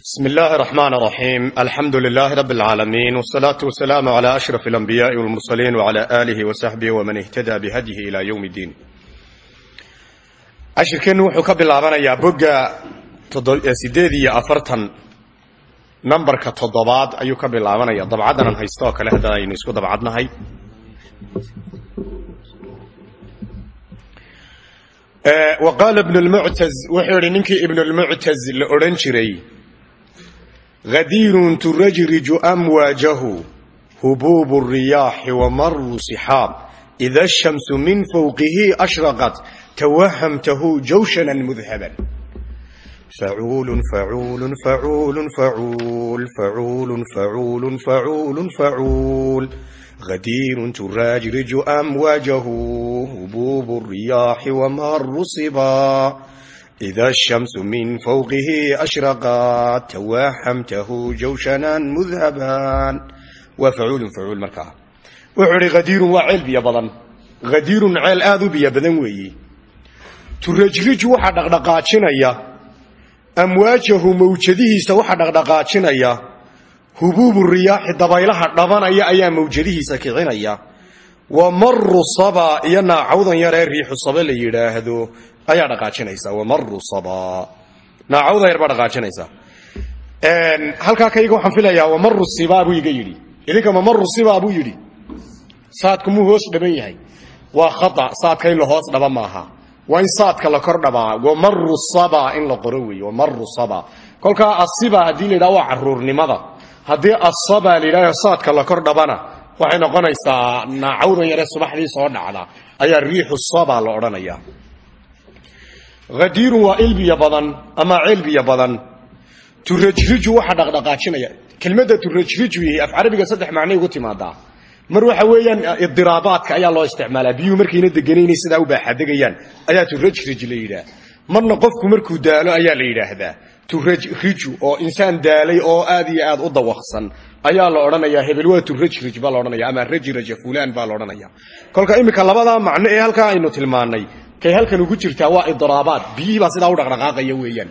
بسم الله الرحمن الرحيم الحمد لله رب العالمين والصلاة والسلام على أشرف الأنبياء والمرسلين وعلى آله وصحبه ومن اهتدى بهديه إلى يوم الدين cashirkeennu wuxuu ka bilaabanayaa bogga sideed iyo afartan nambarka toddobaad ayuu ka bilaabanaya dabcaddanan haysto oo kale hadda aynu isku dabcadnahay wa qaala ibn lmuctaz wuxuu yihi ninkii ibn lmuctaz la odhan jiray hadiirun turajriju amwaajahu hubuubu riyaaxi wa maru sixaab ida ashamsu min fowqihi ashraqat tawahamtahu jawshanan mudhaban facuulun facuulun facuulun facuul facuulun facuulun facuulun facuul hadiirun turajriju amwaajahu hubuubu riyaaxi wa maru sibaa إذا الشمس من فوقه أشرقت توحمته جوشنا مذهبا وفعول فعول مركا وحري غدير وعيل بيا بضن غدير عيل آذو بيا بضن وي ترجلج وحا دقدقاتشنا يا أمواجه موجده سوحا دقدقاتشنا يا هبوب الرياح دبايلها دبان أي أيا موجده سكعنا يا ومر الصبا ينا عوضا يرى ريح الصبا ليراهدو ayaa dhaqaajinaysa wamaru saba naacawdan yar baa dhaqaajinaysa. Halkaa kayga waxaan filayaa wamaru siba buu iga yidhi. Idinka mamaru siba buu yidhi. Saadku muu hoos dhaban yahay. Waa khata saadka in la hoos dhaba maaha. Waa in saadka la kor dhabaa. Wamaru saba in la qoro weeye wamaru saba kolkaa asiba haddii la yidhaha waa caruurnimada asaba la yidhahdo saadka la kor dhabana waxay noqonaysaa naacawdan yare subaxdii soo dhacda. Ayaa riixu saba la odhanaya hadiirun waa ilbiya badan ama cilbiya badan. Turajriju waxa dhaqdhaqaajinaya. Kelmadda turajriju yahay af carabiga saddex macnay ugu timaadaa mar waxa weeyaan idiraabaadka ayaa loo isticmaalaa. Biyuhu markayna deganayna sidaa u baaxadegayaan ayaa turajrij la yidhaah marna qofku markuu daalo ayaa la yidhaahdaa. Turajriju oo insaan daalay oo aad iyo aad u dawaqsan ayaa la odhanayaa. Hebel waa turajrij baa la odhanaya ama rajraja fulaan baa la odhanaya kay halkan ugu jirtaa waa idiraabaad biyihii baa sidaa u dhaqdhaqaaqaya weeyaan.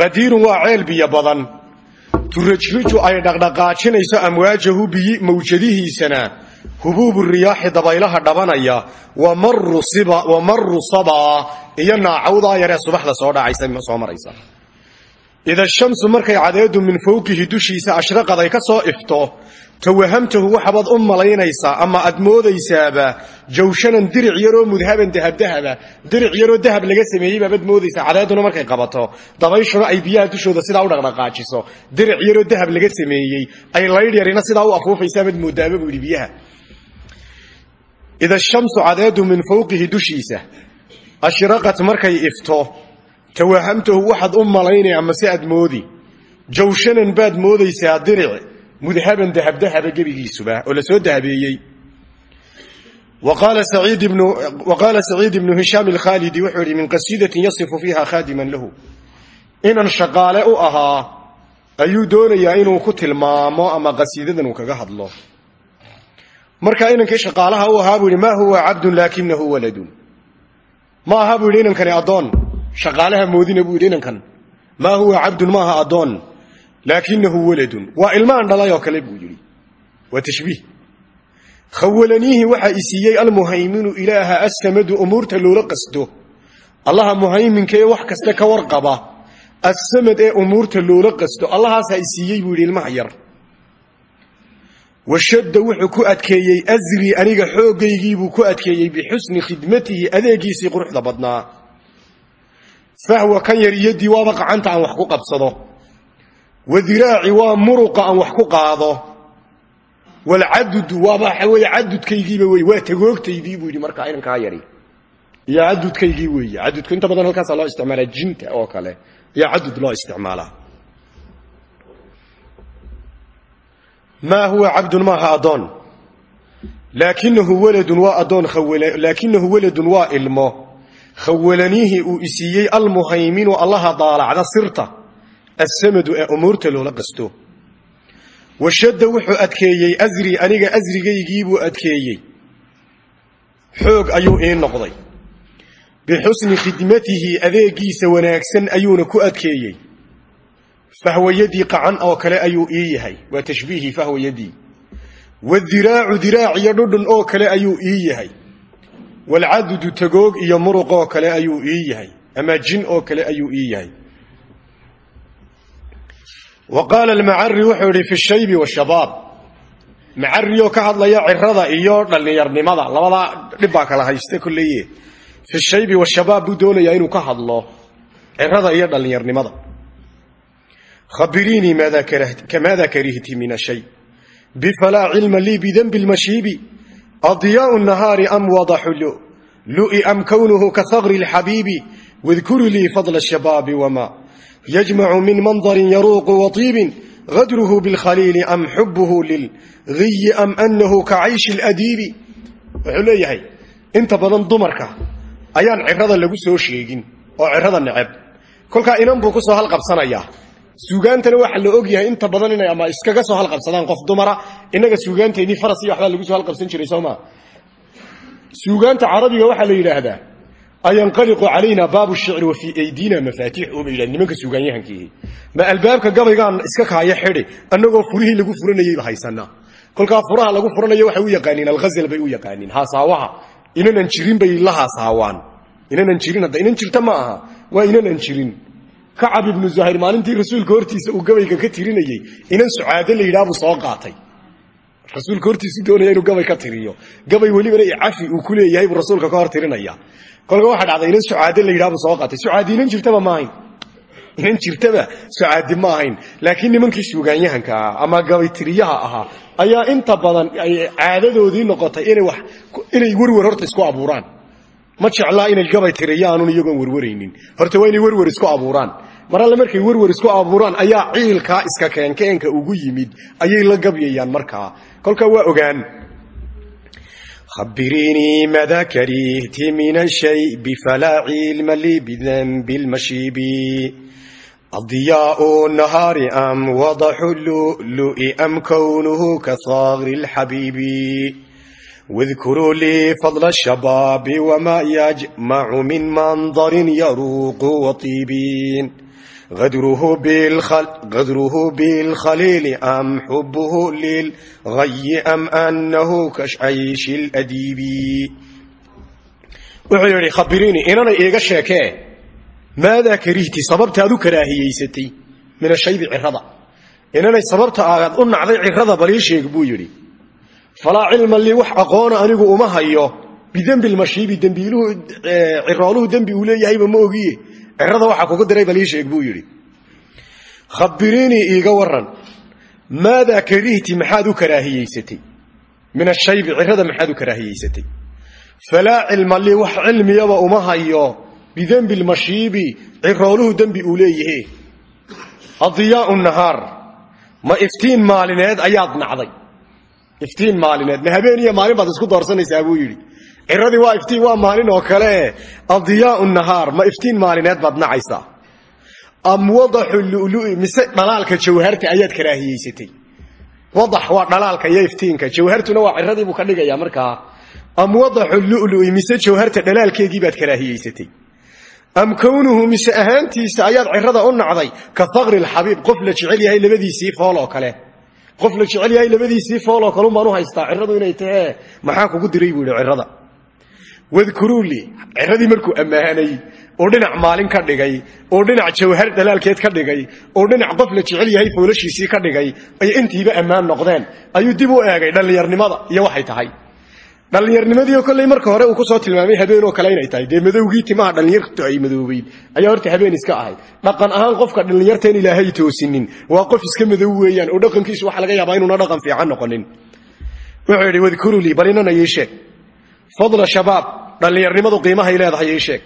Hadiirun waa ceel biyo badan. Turajriju ay dhaqdhaqaajinayso amwaajahu biyi mawjadihiisana. Hubuubu riyaaxi dabaylaha dhabanaya. Wa maru sabaa iyo naacawdaa yaree subaxda soo dhacaysa maraysa. Ida shamsu markay cadeedu min fowqihi dushiisa ashraqad ay ka soo ifto tawahamtahu waxabaad u malaynaysaa ama aad moodaysaaba jawshanan diric yaroo mudhaban dahabdahaba diric yaroo dahab laga sameeyey baabaad moodaysaa cadeeduna markay qabato dabayshuna ay biyaha dushooda sidaa u dhaqdhaqaajiso diric yaroo dahab laga sameeyey ay laydh yarina sidaa u afuufaysaabad moodaaba buu biyaha ida shamsu cadeedu min fowqihi dushiisa ashraqat markay ifto tawahamtahu waxaad u malaynaya amase aad moodi jawshanan baad moodaysaa diric mudhaban dahabdahaba gebigiisuba oo la soo dahabeeyey wa qaala saciid ibnu hishaam alkhaalidi wuxuu yidhi min qasiidatin yasifu fiiha khaadiman lahu inan shaqaale u ahaa ayuu doonayaa inuu ku tilmaamo ama qasiidadan uu kaga hadlo marka inankii shaqaalaha u ahaa buu yidhi maa huwa cabdun laakinahu waladun ma aha buu yidhi inankani addoon shaqaalaha moodina buu yidhi inankan maa huwa cabdun maaha addoon laakinahu waladun waa ilmaan dhalay oo kale buu yidhi waa tashbiih khawalaniihi waxaa i siiyey almuhayminu ilaaha assamadu umuurta loola qasdo allaha muhayminka ee wax kasta ka warqaba assamad ee umuurta loola qasto allahaasaa i siiyey buu yidhi ilmaha yar washadda wuxuu ku adkeeyey asrii aniga xoogaygiibuu ku adkeeyey bixusni khidmatihi adeegiisii quruxda badnaa fahwa kan yar iyadii waaba qacanta aan wax wadiraaci waa muruqa aan wax ku qaado. Walcadudu waaba waxa weeye cadudkaygiiba wey waa tagoogtaydii buu yidhi markaa inankaa yari. Iyo cadudkaygii weeye cadudku inta badan halkaasaa loo isticmaalaa jinta oo kale iyo cadud loo isticmaalaa. Maa huwa cabdun maaha addoon. Laakinahu waladun waa addoon laakinahu waladun waa ilmo. Khawalaniihi uu isiiyey almuhayminu allaha daalacda sirta assamadu ee umuurta loola qasto washadda wuxuu adkeeyey asri aniga asrigaygiibuu adkeeyey xoog ayuu ii noqday bixusni khidmatihi adeegiisa wanaagsan ayuuna ku adkeeyey fahwa yadii qacan oo kale ayuu ii yahay waa tashbiihii fahwa yadii wadiraacu diraac iyo dhudhun oo kale ayuu ii yahay walcadudu tagoog iyo muruq oo kale ayuu ii yahay ama jin oo kale ayuu ii yahay wa qaala almacari wuxuu idhi fi shaybi washabaab macarioo ka hadlaya cirada iyo dhallinyarnimada labadaa dhib baa kala haysta kolleye fi shaybi washabaab buu doonayaa inuu ka hadlo cirada iyo dhallinyarnimada. Khabiriinii maada karihti min ashay bifalaa cilma lii bidanbi lmashiibi adyaau nahaari am wadaxu lu'i am kownuhu ka hagri lxabiibi wadkuru lii fadla shabaabi wama yajmacu min mandarin yaruuqu watiibin gadruhu bilkhaliili am xubuhu lilgiyi am anahu ka cayshi ladiibi wuxuu leeyahay inta badan dumarka ayaan cirada lagu soo sheegin oo cirada neceb kolkaa inan buu ku soo halqabsanayaa suugaantana waxaa la og yahay inta badan inay ama iskaga soo halqabsadaan qof dumara inaga suugaanteennii faras iyo waxbaa lagu soo halqabsan jiray la yidhaahdaa ayanqaliqu calayna baabu shicri wa fii aydina mafaatiix uba yidhah nimanka suugaanyahankiihi ma albaabka gabaygaan iska kaaya xidhi annagoo furihii lagu furanayeyba haysanaa kolkaa furaha lagu furanayo waxay u yaqaaniin alghazal bay u yaqaaniin haasaawaha inanan jirin bay la haasaawaan inanan jirin hadda inan jirta ma aha waa inanan jirin kacab ibnu zuhayr maalintii rasuulka hortiisa uu gabayga ka tirinayey inan sucaado la soo qaatay rasuulka hortiisu doonaya inuu gabay ka tiriyo. Gabay welibana cafi uu ku leeyahay buu rasuulka ka hor tirinaya. Kolka waxaa dhacday inan sucaado la yidhaha buu soo qaatay. Sucaadi inan jirtaba ma ahayn inan jirtaba sucaadi ma laakiin nimankii suugaanyahanka ahaa ama gabaytiriyaha ahaa ayaa inta badan ay caadadoodii noqotay inay werwer horta isku abuuraan. Ma jeclaa inay gabay tiriyaanun iyagoon werwaraynin horta waa inay werwer isku abuuraan. Mar markay werwer isku abuuraan ayaa ciilkaa iska keenkeenka ugu yimid. Ayay la gabyayaan markaa kolka waa ogaan. Biriinii madaa karihti min ashayb falaa cilma lii bidanbi lmashiibi adiyaau nahaari am wadaxu lulu'i am kownuhu ka saagri lxabiibi wadkuruu lii fadla shabaabi wamaa yajmacu min mandarin yaruuqu watiibin adruhu bilkhaliili am xubhu lilghayi am anahu kashcayshi ldiibi wuxuu yidhi khabiriini inana iiga sheekee maadaa karihti sababta aad u karaahiyeysatay min ashaybi cirada inanay sababta aad u nacday cirada balii sheeg buu yidhi falaa cilma lii wax aqoona anigu uma hayo bidembi lmashiibi dembiiluhu cirooluhu dembi uu leeyahayba ma ogiye cirada waxaa kugu diray balii sheeg buu yidhi khabiriinii iiga waran maadaa karihti maxaad u karaahiyeysatay? Min ashaybi cirada maxaad u karaahiyeysatay? Falaa cilma lii wax cilmiyaba uma hayo bidembi lmashiibi cirooluhu dembi uu leeyahe adiyaau nahaar ma iftiin maalineed ayaad nacday. Iftiin maalineed ma habeen iyo maalin baad isku doorsanaysaa buu yidhi ciradii waa iftiin waa maalin oo kale. Adiyaau nahaar ma iftiin maalineed baad nacaysaa am wadaxu lului mise dhalaalka jawharta ayaad karaahiyeysatay? Wadax waa dhalaalka iyo iftiinka. Jawhartuna waa ciradii buu ka dhigaya markaa. Am wadaxu lului mise jawharta dhalaalkeegii baad karaahiyeysatay? Am kownuhu mise ahaantiisa ayaad cirada u nacday? Ka faqri lxabiib qof la jecel yahay labadiisii fool oo kale. Qof la jecel yahay labadiisii fooloo kalun baan u haystaa. Ciradu inay tahee maxaa kugu diray buu yihi cirada wadkuruu ciradii markuu ammaanay oo dhinac maalin ka dhigay oo dhinac jawhar dhalaalkeed ka dhigay oo dhinac qof la jecel yahay foolashiisii ka dhigay ay intiiba ammaan noqdeen. Ayuu dib u eegay dhallinyarnimada iyo waxay tahay. Dhallinyarnimadiio kolley marka hore uu ku soo tilmaamay habeen oo kale inay tahay. Dee madowgii timaha dhallinyartu ay madoobeyd ayaa horta habeen iska ahayd dhaqan ahaan qofka dhallinyarteen ilaahay toosinin. Waa qof iska madow weeyaan. Oo dhaqankiisu waxa laga yaabaa inuuna dhaqan fiican noqonin. Wuxuu yidhi wadkuru lii bal inana ii sheeg fadla shabaab dhallinyarnimadu qiimahay leedahay ii sheeg.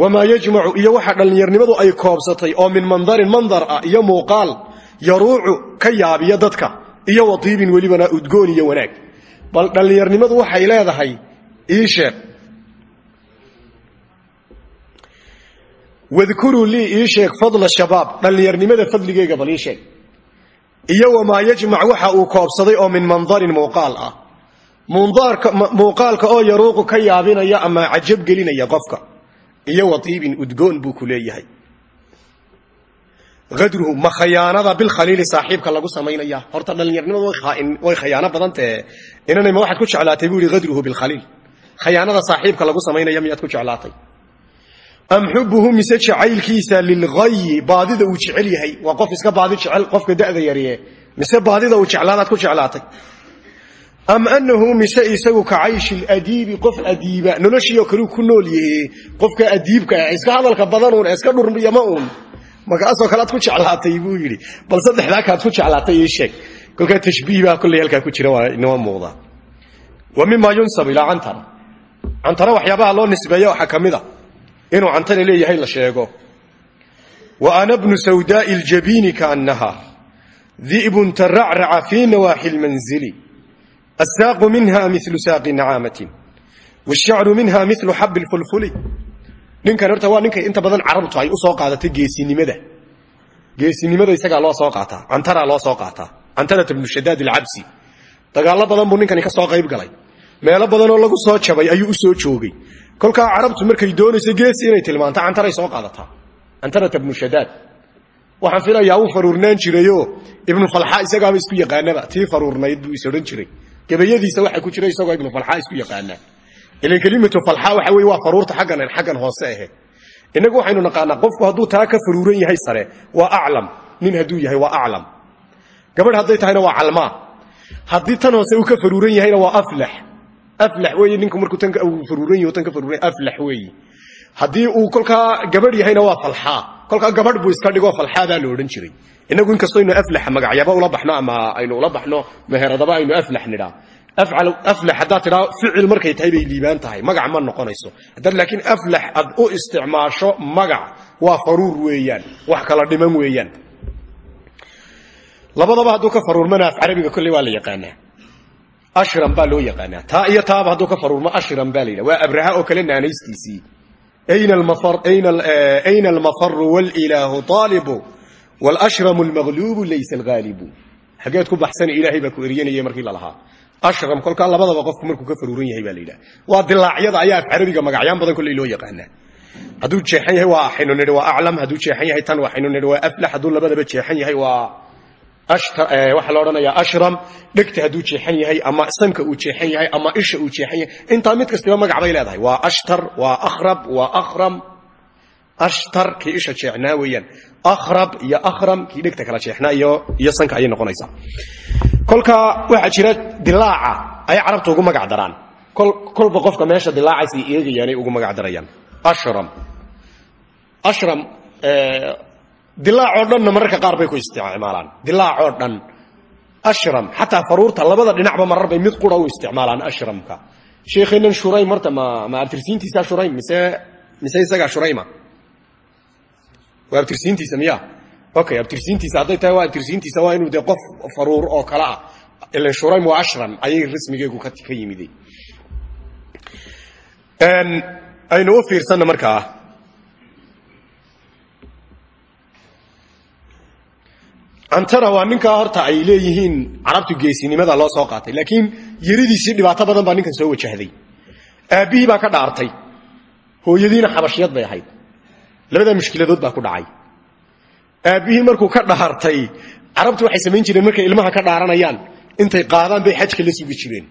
Wamaa yajmacu iyo waxa dhallinyarnimadu ay koobsatay oo min mandarin mandar ah iyo muuqaal yaruucu ka yaabiya dadka iyo watiibin welibana udgoon iyo wanaag. Bal dhallinyarnimadu waxay leedahay ii sheeg. Wadkuruu lii ii sheeg fadla shabaab dhallinyarnimada fadligeega bal ii sheeg. Iyo wamaa yajmac waxa uu koobsaday oo min mandarin muuqaal ah muuqaalka oo yaruuqu ka yaabinaya ama cajab gelinaya qofka iyo watiibin udgoon buu ku leeyahay. Adruhu ma khayaanada bilkhaliili saaxiibka lagu samaynaya horta dhallinyarnimadu way khayaano badantahe inanay ma waxaad ku jeclaatay buu yihi adruhu bilkhaliil khayaanada saaxiibka lagu samaynaya miyaad ku jeclaatay? Am xubuhu mise jacaylkiisa lilghayi baadida uu jecel yahay? Waa qof iska baadi jecel qofka da'da yariye mise baadida uu jeclaadaad ku jeclaatay am anahu mise isagu ka cayshi ladiibi qof adiiba. Noloshiioo kale ku nool yahe qofka adiibka ah iska hadalka badanuun iska dhurmiyama uun. Markaasoo kale aad ku jeclaatay buu yidhi. Bal saddexdaa kaad ku jeclaatay ii sheeg. Kolkaa tashbiih baa kolley halkaa ku jira waa inoo muuqda. Wa mima yunsab ilaa cantara. Cantara waxyaabaha loo nisbeeya waxaa ka mid a. Inuu cantara leeyahay la sheego. Wa ana bnu sawdaai aljabiini kaannaha di'bun taracraca assaaqu minha milu saaqi nacaamatin washacru minha milu xabi lfulfuli ninkan horta waa ninkay inta badan carabtu ay u soo qaadatay geesinimada geesinimada isagaa loo soo qaataa cantaraa loo soo qaataa cantarata bnu shadaad alcabsi dagaallo badan buu ninkani ka soo qayb galay meelo badanoo lagu soo jabay ayuu u soo joogay kolkaa carabtu markay doonayso geesi inay tilmaanto cantaray soo qaadataa cantarata bnu shadaad waxaan filayaa uu faruurnaan jirayoo ibnu falxa isagaaba isku yaqaanaba tii faruurnayd buu is gabayadiisa waxa ku jira isagoo ibnu falxa isku yaqaanaa ilan kelimatu falxa waxa weye waa faruurta xaggan xaggan hoose ahe innagu waxaynu naqaanaa qofku hadduu taa ka faruuran yahay sare waa aclam. Nin hadduu yahay waa aclam. Gabadh hadday tahayna waa calmaa haddii tan hoose uu ka faruuran yahayna waa aflax. Aflax weeye ninku markuu tan faruuran yaho tan ka faruuran aflax weeye. Haddii uu kolkaa gabadh yahayna waa falxaa kolkaa gabadh buu iska dhigoo falxaa baa odhan jiray innagu inkastoo aynu aflaxa magacyaba ula baxno ama aynu ula baxno meheradaba aynu aflax nidhaa aflax haddaad tidhaa ficil markay tahay bay liibaan tahay. Magac ma noqonayso. Haddaad laakiin aflax aad u isticmaasho magac waa faruur weeyaan. Wax kala dhiman weeyaan. Labadaba hadduu ka faruurmana af carabiga kolley waa la yaqaanaa. Ashram baa loo yaqaanaa. Taa iyo taaba hadduu ka faruurmo ashram baa la yidhaha waa abraha oo kale naanaystiisii ayna almafaru walilaahu aalibu wlashramu almagluubu laysa alghaalibu xageed ku baxsan ilaahay baa ku eryanaya markii lalahaa ashram kolkaa labadaba qofku markuu ka faruuran yahay baa la yidhaha waa dilaacyada ayaa af carabiga magacyaan badan kolley loo yaqaanaa hadduu jeexan yahay waa waxaynu nidhi waa aclam hadduu jeexan yahay tan waxaynu nidhi waa aflax hadduu labadaba jeexan yahay waa waxaa la odhanayaa ashram dhegta hadduu jeexan yahay ama sanka uu jeexan yahay ama isha uu jeexan yahay intaa mid kastiba magac bay leedahay waa ashtar waa akhrab waa akhram ashtar kii isha jeexnaa weeyaan akhrab iyo akhram kii dhegta kala jeexnaa iyo iyo sanka ayay noqonaysaa kolka waxaa jira dilaaca ay carabta ugu magac daraan kolba qofka meesha dilaacaysa eegayaanay ugu magac darayaan ashram ashram dilaacoo dhanna mararka qaar bay ku isticmaalaan dilaacoo dhan ashram xataa faruurta labada dhinacba marar bay mid qura u isticmaalaan ashramka sheekhinan shuraym horta ma ma abtirsiintiisaa shuraym mise mise isagaa shurayma waa abtirsiintiisa miya okay abtirsiintiisa hadday tahay waa abtirsiintiisa waa inuu dee faruur oo kale ah ilan shuraym waa ashram ayay rasmigeegu ka yimiday aynu u fiirsanna markaa cantara waa ninkaa horta ay leeyihiin carabtu geesinimada loo soo qaatay laakiin yaridiisii dhibaato badan baa ninkan soo wajahday aabbihii baa ka dhaartay hooyadiina xabashiyad bay ahayd labadaa mushkiladood baa ku dhacay. Aabbihii markuu ka dhaartay carabtu waxay samayn jireen markay ilmaha ka dhaaranayaan intay qaadaan bay xajka la sugi jireen.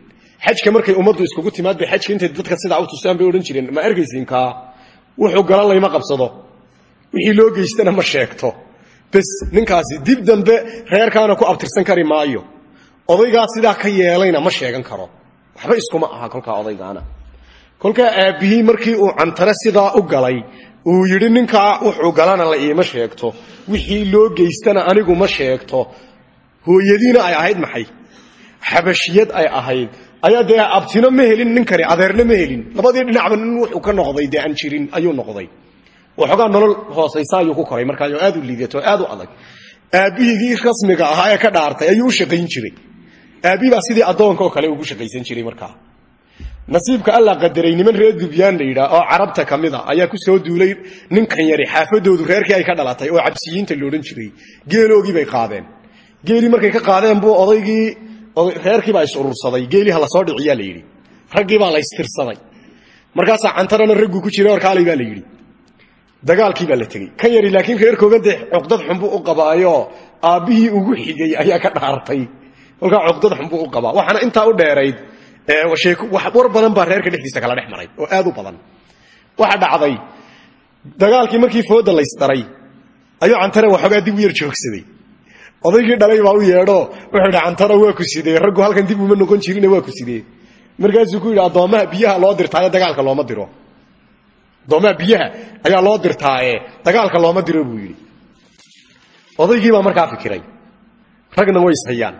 Xajka markay ummaddu iskugu timaad bay xajka intay dadka sidaa u tusaan bay odhan jireen ma ergaysinkaa wuxuu galan layma qabsado. Wixii loo geystana ma sheegto. Bes ninkaasi dib dambe reerkaana ku abtirsan kari maayo. Odaygaa sidaa ka yeelayna ma sheegan karo. Waxba iskuma aha kolkaa odaygaana. Kolkaa aabbihii markii uu cantare sidaa u galay uu yidhi ninkaa wuxuu galana la iima sheegto. Wixii loo geystana anigu ma sheegto. Hooyadiina ay ahayd maxay? Xabashiyad ay ahayd. Ayaa dee abtino ma helin ninkani adeerna ma helin. Labadii dhinacba nin wuxuu ka noqday dee aan jirin ayuu noqday. Waxoogaa nolol hoosaysa ayuu ku koray. Markaa aad u liidato aad u adag. Aabbihigii rasmiga ahaa ee ka dhaartay ayuu u shaqayn jiray. Aabbihii baa sidii addoonka oo kale ugu shaqaysan jiray markaa nasiibka alla qadaray niman reer dubyaan la yidhaah oo carabta ka mid a ayaa ku soo duulay ninkan yari xaafadoodu reerkii ay ka dhalatay oo cabsiyiinta la odhan jiray. Geeloogii bay qaadeen. Geelii markay ka qaadeen buu odaygii reerkiibaa is urursaday geelii ha la soo dhiciyaa la yidhi. Raggii baa la ystirsaday markaasaa cantarana ragguu ku jiray orkaalay baa la yidhi. Dagaalkii baa la tegey. Kan yari laakiin reerkooga dee cuqdad xunbuu u qabaayo aabbihii ugu xigay ayaa ka dhaartay. Kolkaa cuqdad xunbuu u qabaa. Waxaana intaa u dheerayd war badan baa reerka dhexdiisa kala dhex maray oo aad u badan. Waxa dhacday dagaalkii markii fooda laysdaray ayuu cantare waxoogaa dib u yar joogsaday. Odaygii dhalay baa u yeedho wuxuu idhi cantaro waa ku sidee raggu halkan dib uma noqon jirine waa ku sidee. Markaasuu ku yidhi addoommaha biyaha loo dirtaaye dagaalka looma diro. Addoommaha biyaha ayaa loo dirtaaye dagaalka looma diro buu yidhi. Odaygii baa markaa fikiray. Ragna way ishayaan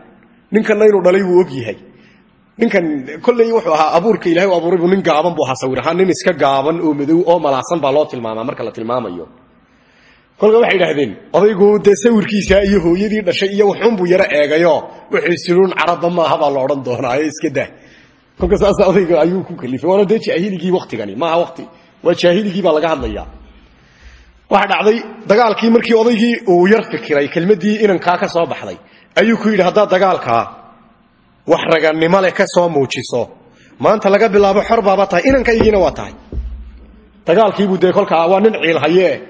ninkanna inuu dhalay wuu og yahay ninkan kolley wuxuu ahaa abuurka ilahay u abuuray buu nin gaaban buu ahaa sawir ahaan nin iska gaaban oo madow oo malaasan baa loo tilmaamaa marka la tilmaamayo. Kolka waxay idhaahdeen odaygu dee iyo hooyadii dhashay iyo wuxuunbuu yaro eegayo. Wuxuu siluun carabba maaha baa la odhan doonaayo iska dah kolka saas odayga ayuu ku kalifay. Waana dee jaahiligii waktigani maaha wati waa jaahiligii baa laga hadlaya. Waxa dhacday dagaalkii markii odaygii uu yar fikiray kelmadii inankaa ka soo baxday ayuu ku yidhi haddaad dagaalkaa wax raganimo leh ka soo muujiso. Maanta laga bilaabo xor tahay inankaygiina waa tahay. Dagaalkiibuu dee kolkaa waa nin ciilhaye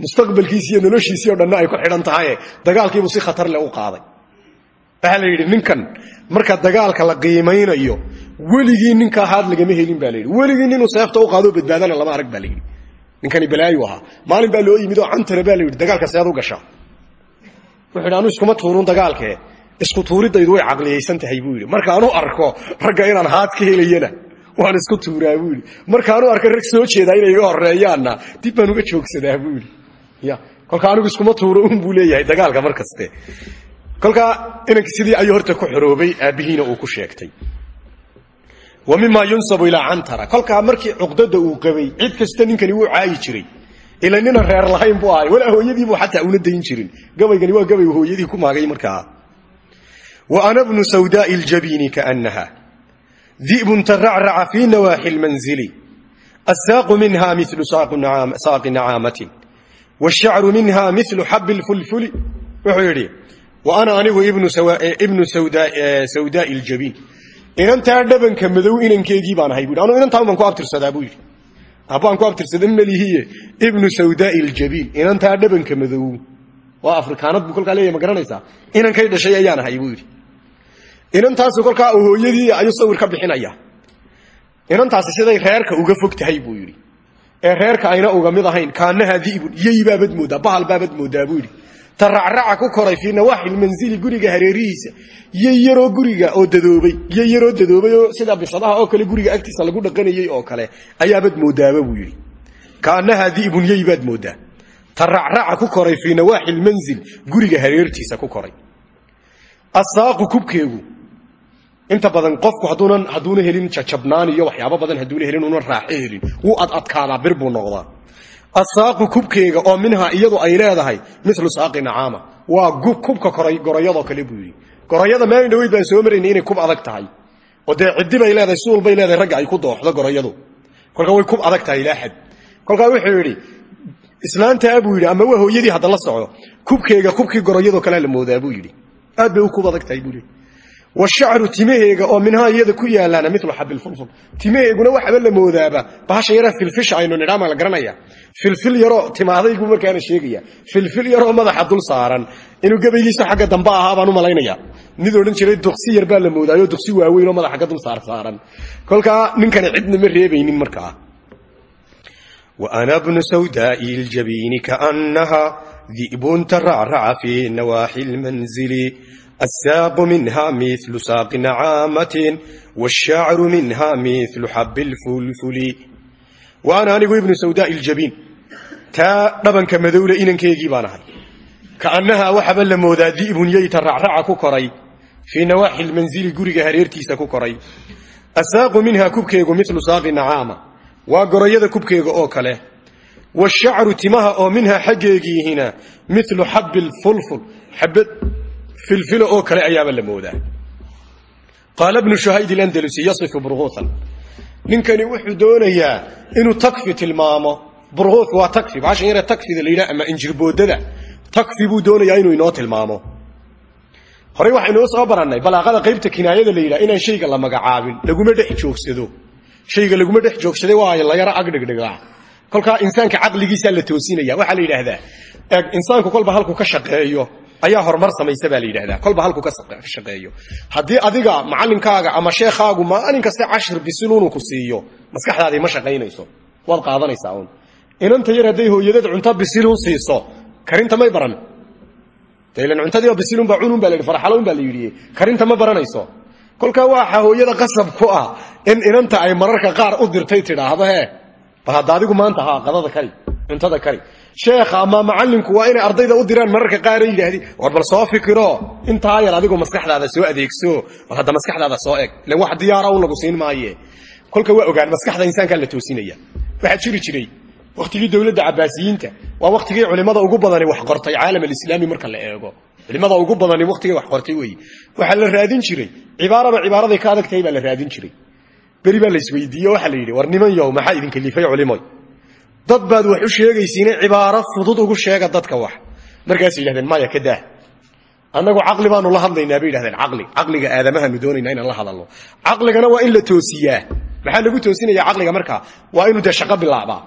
mustaqbalkiisi iyo noloshiisii o dhanna ay ku xidhan tahaye. Dagaalkiibuu si khatar leh u qaaday. Waxaa ninkan marka dagaalka la qiimaynayo weligii ninkaa haad lagama helin baa layidhi weligii ninuu seefta u qaadoo badbaadana lama arag baa layidhi ninkani balaayu ahaa. Maalin baa loo yimid oo cantara baa la dagaalka seed u gasha wuxu yidhi anu iskuma tuurun dagaalkee isku tuuridaydu way caqliyaysan tahay buu yidhi. Markaanu arko ragga inaan haad ka waan isku tuuraa buu yidhi. Markaanu arko rag soo jeedaa inay iga horeeyaanna dib baan uga joogsadaa buu yidhi. Ya kolka anigu iskuma tuuro un buu leeyahay dagaalka mar kaste. Kolkaa sidii ayuu horta ku xoroobay aabbihiina uu ku sheegtay. Wa yunsabu ilaa cantara. Kolkaa markii cuqdada uu qabay cid kasta ninkani wuu caayi jiray. Ila nina reer lahayn buu ahay. Walaa hooyadiibuu xataa una dayn jirin. Gabaygani waa gabay hooyadii ku maagay markaa ana bnu sawdaai ljabiini kaanaha di'bun taracraca fii nawaaxi lmanzili assaaqu minha milu saaqi nacaamatin washacru minha milu xabi lfulfuli wuxuu yidhi ana anigu ibnu sawdaai ljabiin inantaa dhabanka madow inankeegii baan ahay bui anu inantaan baan ku abtirsadaa buu yidhi abbaan ku abtirsada melihiye ibnu sawdaai ljabiin inantaa dhabanka madow waa afrikaanad buu kolkaa leeyahy ma garanaysaa inankay dhashay ayaan ahay buu yidhi inantaasu kolkaa hooyadii ayuu sawir ka bixinaya. Inantaasi siday reerka uga fog buu yidhi. Ee reerka ayna uga mid ahayn kaanaha dibun yeybaabad moodaa bahal baabad moodaa buu yidhi. Taracraca ku koray fii nawaaxi lmanzili guriga hareerihiisa. Iyo yaroo guriga oo dadoobay iyo yaroo dadoobay oo sida bisadaha oo kale guriga agtiisa lagu dhaqanayey oo kale ayaabad moodaaba buu yidhi. Kaanaha dibun yeybaad moodaa. Taracraca ku koray fii nawaaxi lmanzil guriga hareertiisa ku koray. Asaaqu kubkeegu inta badan qofku hadduuna helin jajabnaan iyo waxyaabo badan hadduuna helin una raaxo helin wuu adadkaadaa bir buu noqdaa. Asaaqu kubkeega oo minhaa iyadu ay leedahay milu saaqi nacaama. Waa kubka gorayadoo kale buu yidhi. Gorayada maalin dhaweyd baan soo maraynay inay kub adag tahay. Oo dee ciddi bay leedahay suul bay leedahay ragga ay ku dooxdo gorayadu. Kolkaa way kub adag tahay ilaa kolkaa wuxuu yidhi islaantaa buu yidhi ama waa hooyadii hadda la socdo. Kubkeega kubkii gorayadoo kalea la moodaa buu yidhi. Aad bay u kub adag tahay buu yidhi washacru timaheega oo minhaa iyada ku yaalaana milu xabilfulful timaheeguna waxaba la moodaaba bahasha yara filfisha aynu nidhaama la garanaya filfil yaroo timaadaygu markaana sheegaya filfil yaroo madaxa dul saaran inuu gebaygiisa xagga dambe ahaa baan u malaynaya mid odhan jiray duqsi yar baa la moodaayo duqsi waaweyn oo madaxa ka dul saar saaran kolkaa ninkani cidna ma reebaynin markaa وأنا ابن سوداء الجبين كأنها ذئب ترعرع في نواحي المنزل الساق منها مثل ساق نعامة والشعر منها مثل حب الفلفل وأنا أنا ابن سوداء الجبين تا طبعا كمذولة إنن كيجي بانها كأنها وحب الموذا ذئب يترعرع كوكري في نواحي المنزل قرق هريرتيس كوكري الساق منها كوكيغو مثل ساق نعامة وقرية كوكيغو أوكله والشعر تمها أو منها حقيقيهنا مثل حب الفلفل filfilo oo kale ayaaba la moodaa. Qaala bnu shuhayd ilandalusi yasifu burhuutan ninkani wuxuu doonayaa inuu takfi tilmaamo. Burhuuku waa takfi bahashan yare takfida la yidhaha ama injirboodada takfi buu doonayaa inuu inoo tilmaamo. Horey waxaynoo soo barannay balaaqada qaybta kinaayada la yidhaha inaan shayga la magacaabin laguma dhex joogsado. Shayga laguma dhex joogsaday waa la agdhigdhigaa kolkaa insaanka caqligiisaa la toosinaya waxaa la yidhaahdaa insaanku kolba halku ka shaqeeyo ayaa horumar samaysa baa la yidhahdaa. kolba halku ka shaqeeyo. Haddii adiga macallinkaaga ama sheekhaagu maalin kaste cashir bisiluunu ku siiyo maskaxdaadii ma shaqaynayso. Waad qaadanaysaa uun. Inanta yar hadday hooyadad cunto bisilun siiso karinta may baran. Deilan cuntadii bisilun baa cunun baa la yidhi baa la karinta ma baranayso. Kolkaa waxa hooyada qasab ku ah in inanta ay mararka qaar u dirtay tidhaahdo he bal hadda adigu maanta ha qadada kari cuntada kari sheekha ama macallinku waa inay ardayda u diraan mararka qaar ay yidhaahdeen war bal soo fikiro. Intaa yar adigu maskaxdaada soo adeegso. Hadda maskaxdaada soo eg. Ilan wax diyaara un lagu siin maaye. Kolka waa ogaan maskaxda insaankaa la toosinaya. Waxaa jiri jiray wakhtigii dowladda cabaasiyiinta. Waa wakhtigii culimmada ugu badani wax qortay caalam alislaami marka la eego. Culimmada ugu badani wakhtigay wax qortay weeye waxaa la raadin jiray. Cibaaraba cibaaraday ka adag baa la raadin jiray. Beri la isweydiiye waxaa la yidhi war niman yow maxaa idin kalifay culimoy dad baad wax u sheegaysiine cibaaro fudud ugu sheega dadka wax. Markaasay yidhahdeen maya ka daah annagu caqli baanu la hadlaynaa bay yidhahdeen caqli caqliga aadamahaanu doonaynaa inaan la hadalno. Caqligana waa in la toosiyaa. Maxaa lagu toosinayaa caqliga markaa waa inuu dee shaqo bilaabaa.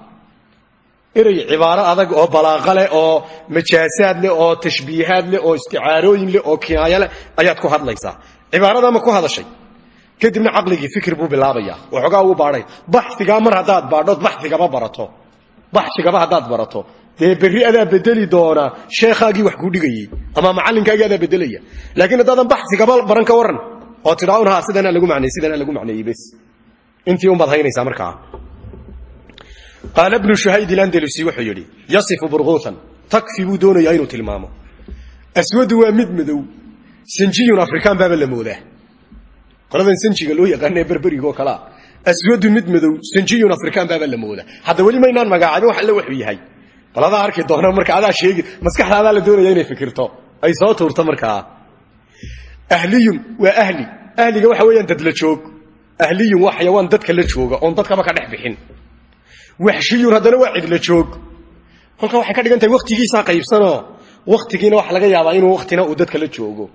Erey cibaaro adag oo balaaqo oo majaasaad leh oo tashbiihaad leh oo isticaarooyin leh oo kinaayo leh ayaad ku hadlaysaa. Cibaarada ma ku hadashay. Kadibna caqligii fikir buu bilaabaya waxoogaa uu baadhay. Baxigaa mar haddaad baadhood baxigaba barato baxigaba haddaad barato. Dee berri adaa bedeli doona sheekhaagii wax kuu dhigayey ama macallinkaagii adaa bedelaya laakiin haddaadan baxigaba baran ka waran oo tidhaa un haa sidanaa lagu macneeyey sidanaa lagu macneeyey bes. Intii unbaad haynaysaa markaa. Qaala bnu shuhayd ilandalusi wuxuu yidhi yasifu burguutan takfi buu doonayaa inuu tilmaamo. Aswadu waa mid madow sanjiyun afrikaan baaba la moodaa. Qoladan sanjiga loo yaqaana berberigo kalea aswadu mid madow sanjiyun afrikaan baaba la moodaa. Hadda weli maynaan magacaabin wax alle wuxuu yahay. Bal adaa arki doona marka adaa sheegi maskaxdaadaa la doonaya inay fikirto. Ay soo tuurto markaa ahliyun waa ahli. Ahliga waxa weeyaan dad la joog. Ahliyun waa xayawaan dadka la jooga oon dadkaba ka dhex bixin. Waxshiyun haddana waa cidla joog. Kolka waxay ka dhigan tahay wakhtigiisaa qaybsanoo wakhtigiina laga yaabaa inuu wakhtina uu dadka la joogo.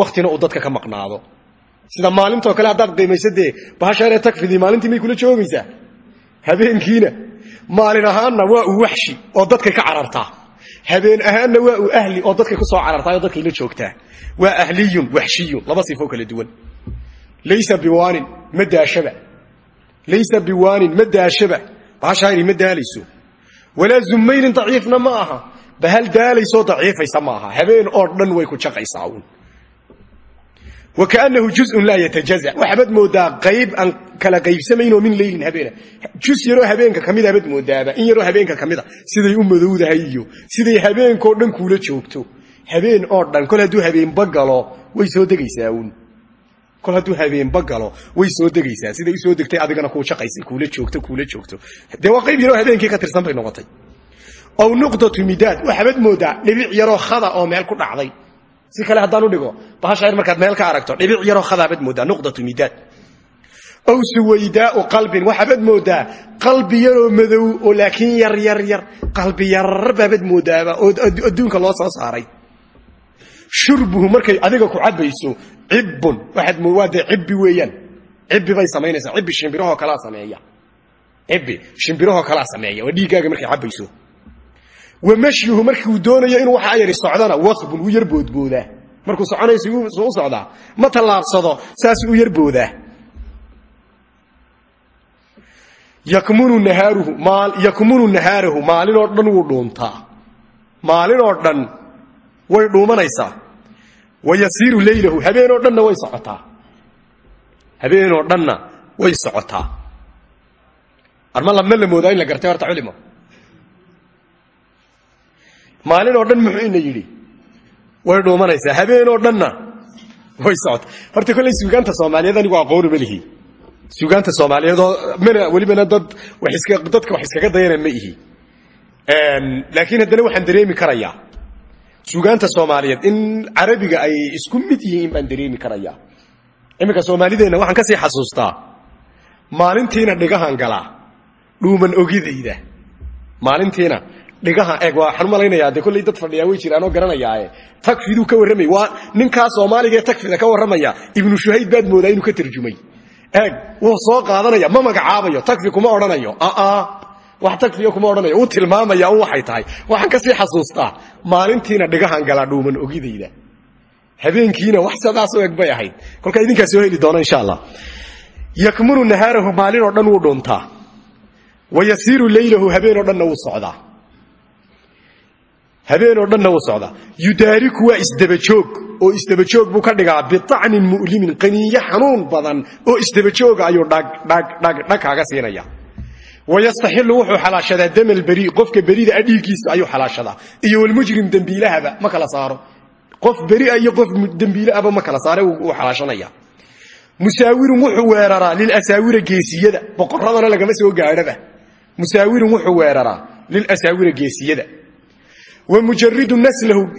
Wakhtina uu dadka ka maqnaado sida maalintoo kale haddaad qiimayso dee bahashaaree tagfidii maalintii may kula joogaysaa habeenkiina maalin ahaanna waa uu waxshi oo dadkay ka carartaa. Habeen ahaanna waa uu ahli oo dadkay ku soo carartaa oo dadkay la joogtaa. Waa ahliyun waxshiyun laba sifoo kala duwan. Laysa biwaanin ma daashaba. Laysa biwaanin ma daashaba. Bahashaayni ma daalayso. Walaa zumaynin daciifna ma aha. Bahal daalaysoo daciifaysa ma aha. Habeen oo dhan way ku jaqaysaa wa kaannahu juzun laa yatajaza waxaabad moodaa qayb aan kala qaybsamaynoo min leylin habeena jus yaroo habeenka ka mida baad moodaaba in yaroo habeenka ka mida siday u madowdahay iyo siday habeenkao dhan kuula joogto habeen oo dhan kol hadduu habeenba galo way soo degaysaa uun kol hadduu habeenba galo way soo degaysaa siday u soo degtay adigana kuu shaqaysay kuula joogto kuula joogto dee waa qayb yaroo habeenkii ka tirsan bay noqotay ow nuqdatu midaad waxaabad moodaa dhibic yaroo khada oo meel ku dhacday si kale haddaan u dhigo bahasha markaad meel ka aragto dhibic yaroo khadaabad moodaa nuqdatu midaad. Ow suwaydaau qalbin waxaabad moodaa qalbi yaroo madow oo laakiin yar yar yar qalbi yar baabad moodaaba oo adduunka loo soo saaray. Shurbuhu markay adiga ku cabayso cibbun waxaad waa cibbi weeyaan. Cibbi bay samaynaysaa cibbi shimbirahoo kalaa sameeya. Cibbi shimbirahoo kalaa sameeya waa dhiiggaaga markay cabayso wa mashyuhu markuu doonayo inuu waxaa yari socdana wasbun uu yar boodboodaa markuu soconayo suu u socdaa ma tallaabsado saasuu u yar boodaa yakmunu nahaarahu maalinoo dhan wuu dhuuntaa maalinoo dhan way dhuumanaysaa wa yasiiru leylahu habeenoo dhanna way socotaa. Habeenoo dhanna way socotaa. Arma lama la moodaa in la gartay horta culimo maalinoo dhan muxuu ina yidhi? Way dhuumanaysaa. Habeenoo dhanna way socotaa horta kolley suugaanta soomaaliyeed anigu aqooni ma lihi. Suugaanta soomaaliyeedoo mana welibana dad dadka wax iskaga dayana ma ihi. Laakiin haddana waxaan dareemi karayaa suugaanta soomaaliyeed in carabiga ay isku mid yihiin baan dareemi karayaa iminka soomaalideenna waxaan ka sii xasuustaa. Maalintiina dhigahan galaa dhuuman ogidayda. Maalintiina dhigaha eeg waxaan u malaynayaa dee kolley dad fadhiyaa way jiraan oo garanayaae tagfiduu ka warramay waa ninkaa soomaaliga ee tagfida ka warramaya ibnu shuhayd baad moodaa inuu ka tarjumay. Eeg wuu soo qaadanaya ma magacaabayo tagfi kuma odhanayo. Aa wax tagfiya kuma odhanaya uu tilmaamaya waxay tahay. Waxaan ka sii xasuustaa maalintiina dhigahan galaa dhuuman ogidayda. Habeenkiina wax sidaas u eg bay ahayd. Kolkaa idinkaa soo heli doona insha allah. Yakmunu nahaarahu maalin oo dhan wuu dhuntaa. Wa yasiiru habeen oo dhanna wuu socdaa habeen oo dhanna wuu socdaa. Yudaariku waa isdabajoog oo isdabajoog buu ka dhigaa biacnin mu'limin qaniinyo xanuun badan oo isdabajooga ayuu dhagdhag kaaga siinaya wayastaxilu wuxuu xalaashadaa damal beri qofka berida a ayuu xalaashadaa. Iyo walmujrim dembiilahaba ma kala saaro. Qof beria iyo qof dembiilaaba ma kala saare uu xalaashanaya. Musaawirun wuxuu weeraraa lilasaawira geesiyada boqoradana lagama soo gaadhaba. Musaawirun wuxuu weeraraa lilasaawira geesiyada wa mujaridu naslahu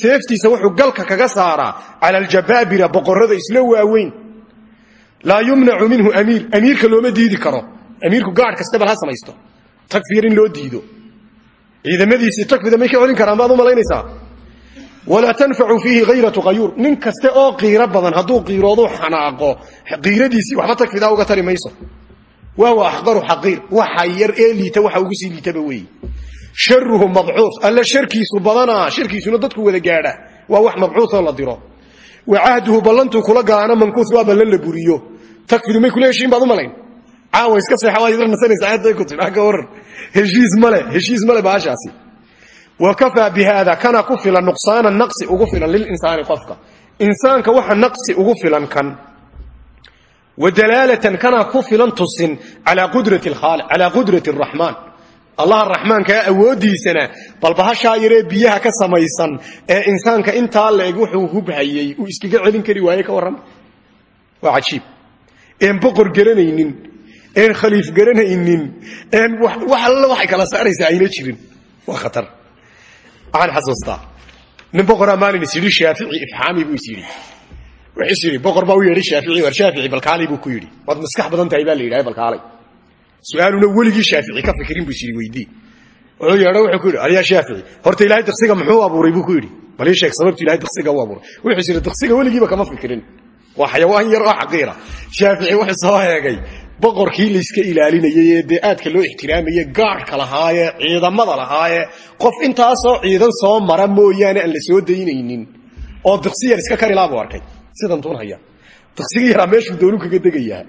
seeftiisa wuxuu galka kaga saaraa cala aljabaabira boqorada isla waaweyn. Laa yumnacu minhu amiir amiirka looma diidi karo. Amiirku gaadh kastaba ha samaysto. Tagfir in loo diido. Ciidamadiisii tagfida may ka celin karaan baad u malaynaysaa. Walaa tanfacu fiihi hayratu qayuur nin kaste oo qiiro badan hadduu qiiroodu xanaaqo qiiradiisii waxba tagfidaa uga tari mayso. Wahuwa axqaru xaqiir waxa yar ee sharuhu mabcuus alla sharkiisu badanaa sharkiisuna dadku wada gaadha. Waa wax mabcuusoo la diro. Wa cahduhu ballantuu kula galaana mankuus waa ballan la buriyo. Tagfidu may kula heshiin baad u malayn? Caawa iska seexa waad idla nasanaysa aayadday ku tidhi ka waran heshiis male heshiis male baashaasi. Wa kafaa bi haada kana ku filan nuqsaana naqsi ugu filan lilinsaani qofka. Insaanka waxa naqsi ugu filan kan. Wa dalaalatan kana ku filan tusin calaa qudrati alkhaaliq calaa qudrati araxmaan allah raxmaankaa awooddiisana bal bahashaa yaree biyaha ka samaysan ee insaanka intaa la eg wuxuu hubhayey uu iskaga celin kari waaye ka warran. Waa cajiib. Een boqor garanaynin een khaliif garanaynin een wax alla waxay kala saaraysaa ayna jirin. Waa khatar. Waxaan xasuustaa nin boqoraa maalin is yidhi shaafici ifxaami buu is yidhi. Wuxuu is yidhi boqor baa u yeedhay shaafici war shaafici balkaalay buu ku yidhi. Waad maskax badan tahay baa la yidhaha balkaalay su'aaluna weligii shaafici ka fikirin buu is yidhi weydii. Wuxuu yeedho wuxuu ku yidhi alyaa shaafici. Horta ilaahay diqsiga muxuu abuuray buu ku yidhi. Bal ii sheeg sababtu ilahay diqsiga u abuuray. Wuxuu is yidhi diqsiga weligiiba kama fikirin. Waa xayawaan yar oo xaqiira shaafici wuxuu soo eegay boqorkii layska ilaalinayay ee dee aadka loo ixtiraamayey gaadhka lahaaye ciidamada lahaaye qof intaasoo ciidan soo mara mooyaane aan la soo daynaynin oo diqsi yar iska karilaa buu arkay. Sidan tuun haya. Diqsiga yaraa meeshuu doonu kaga degayaa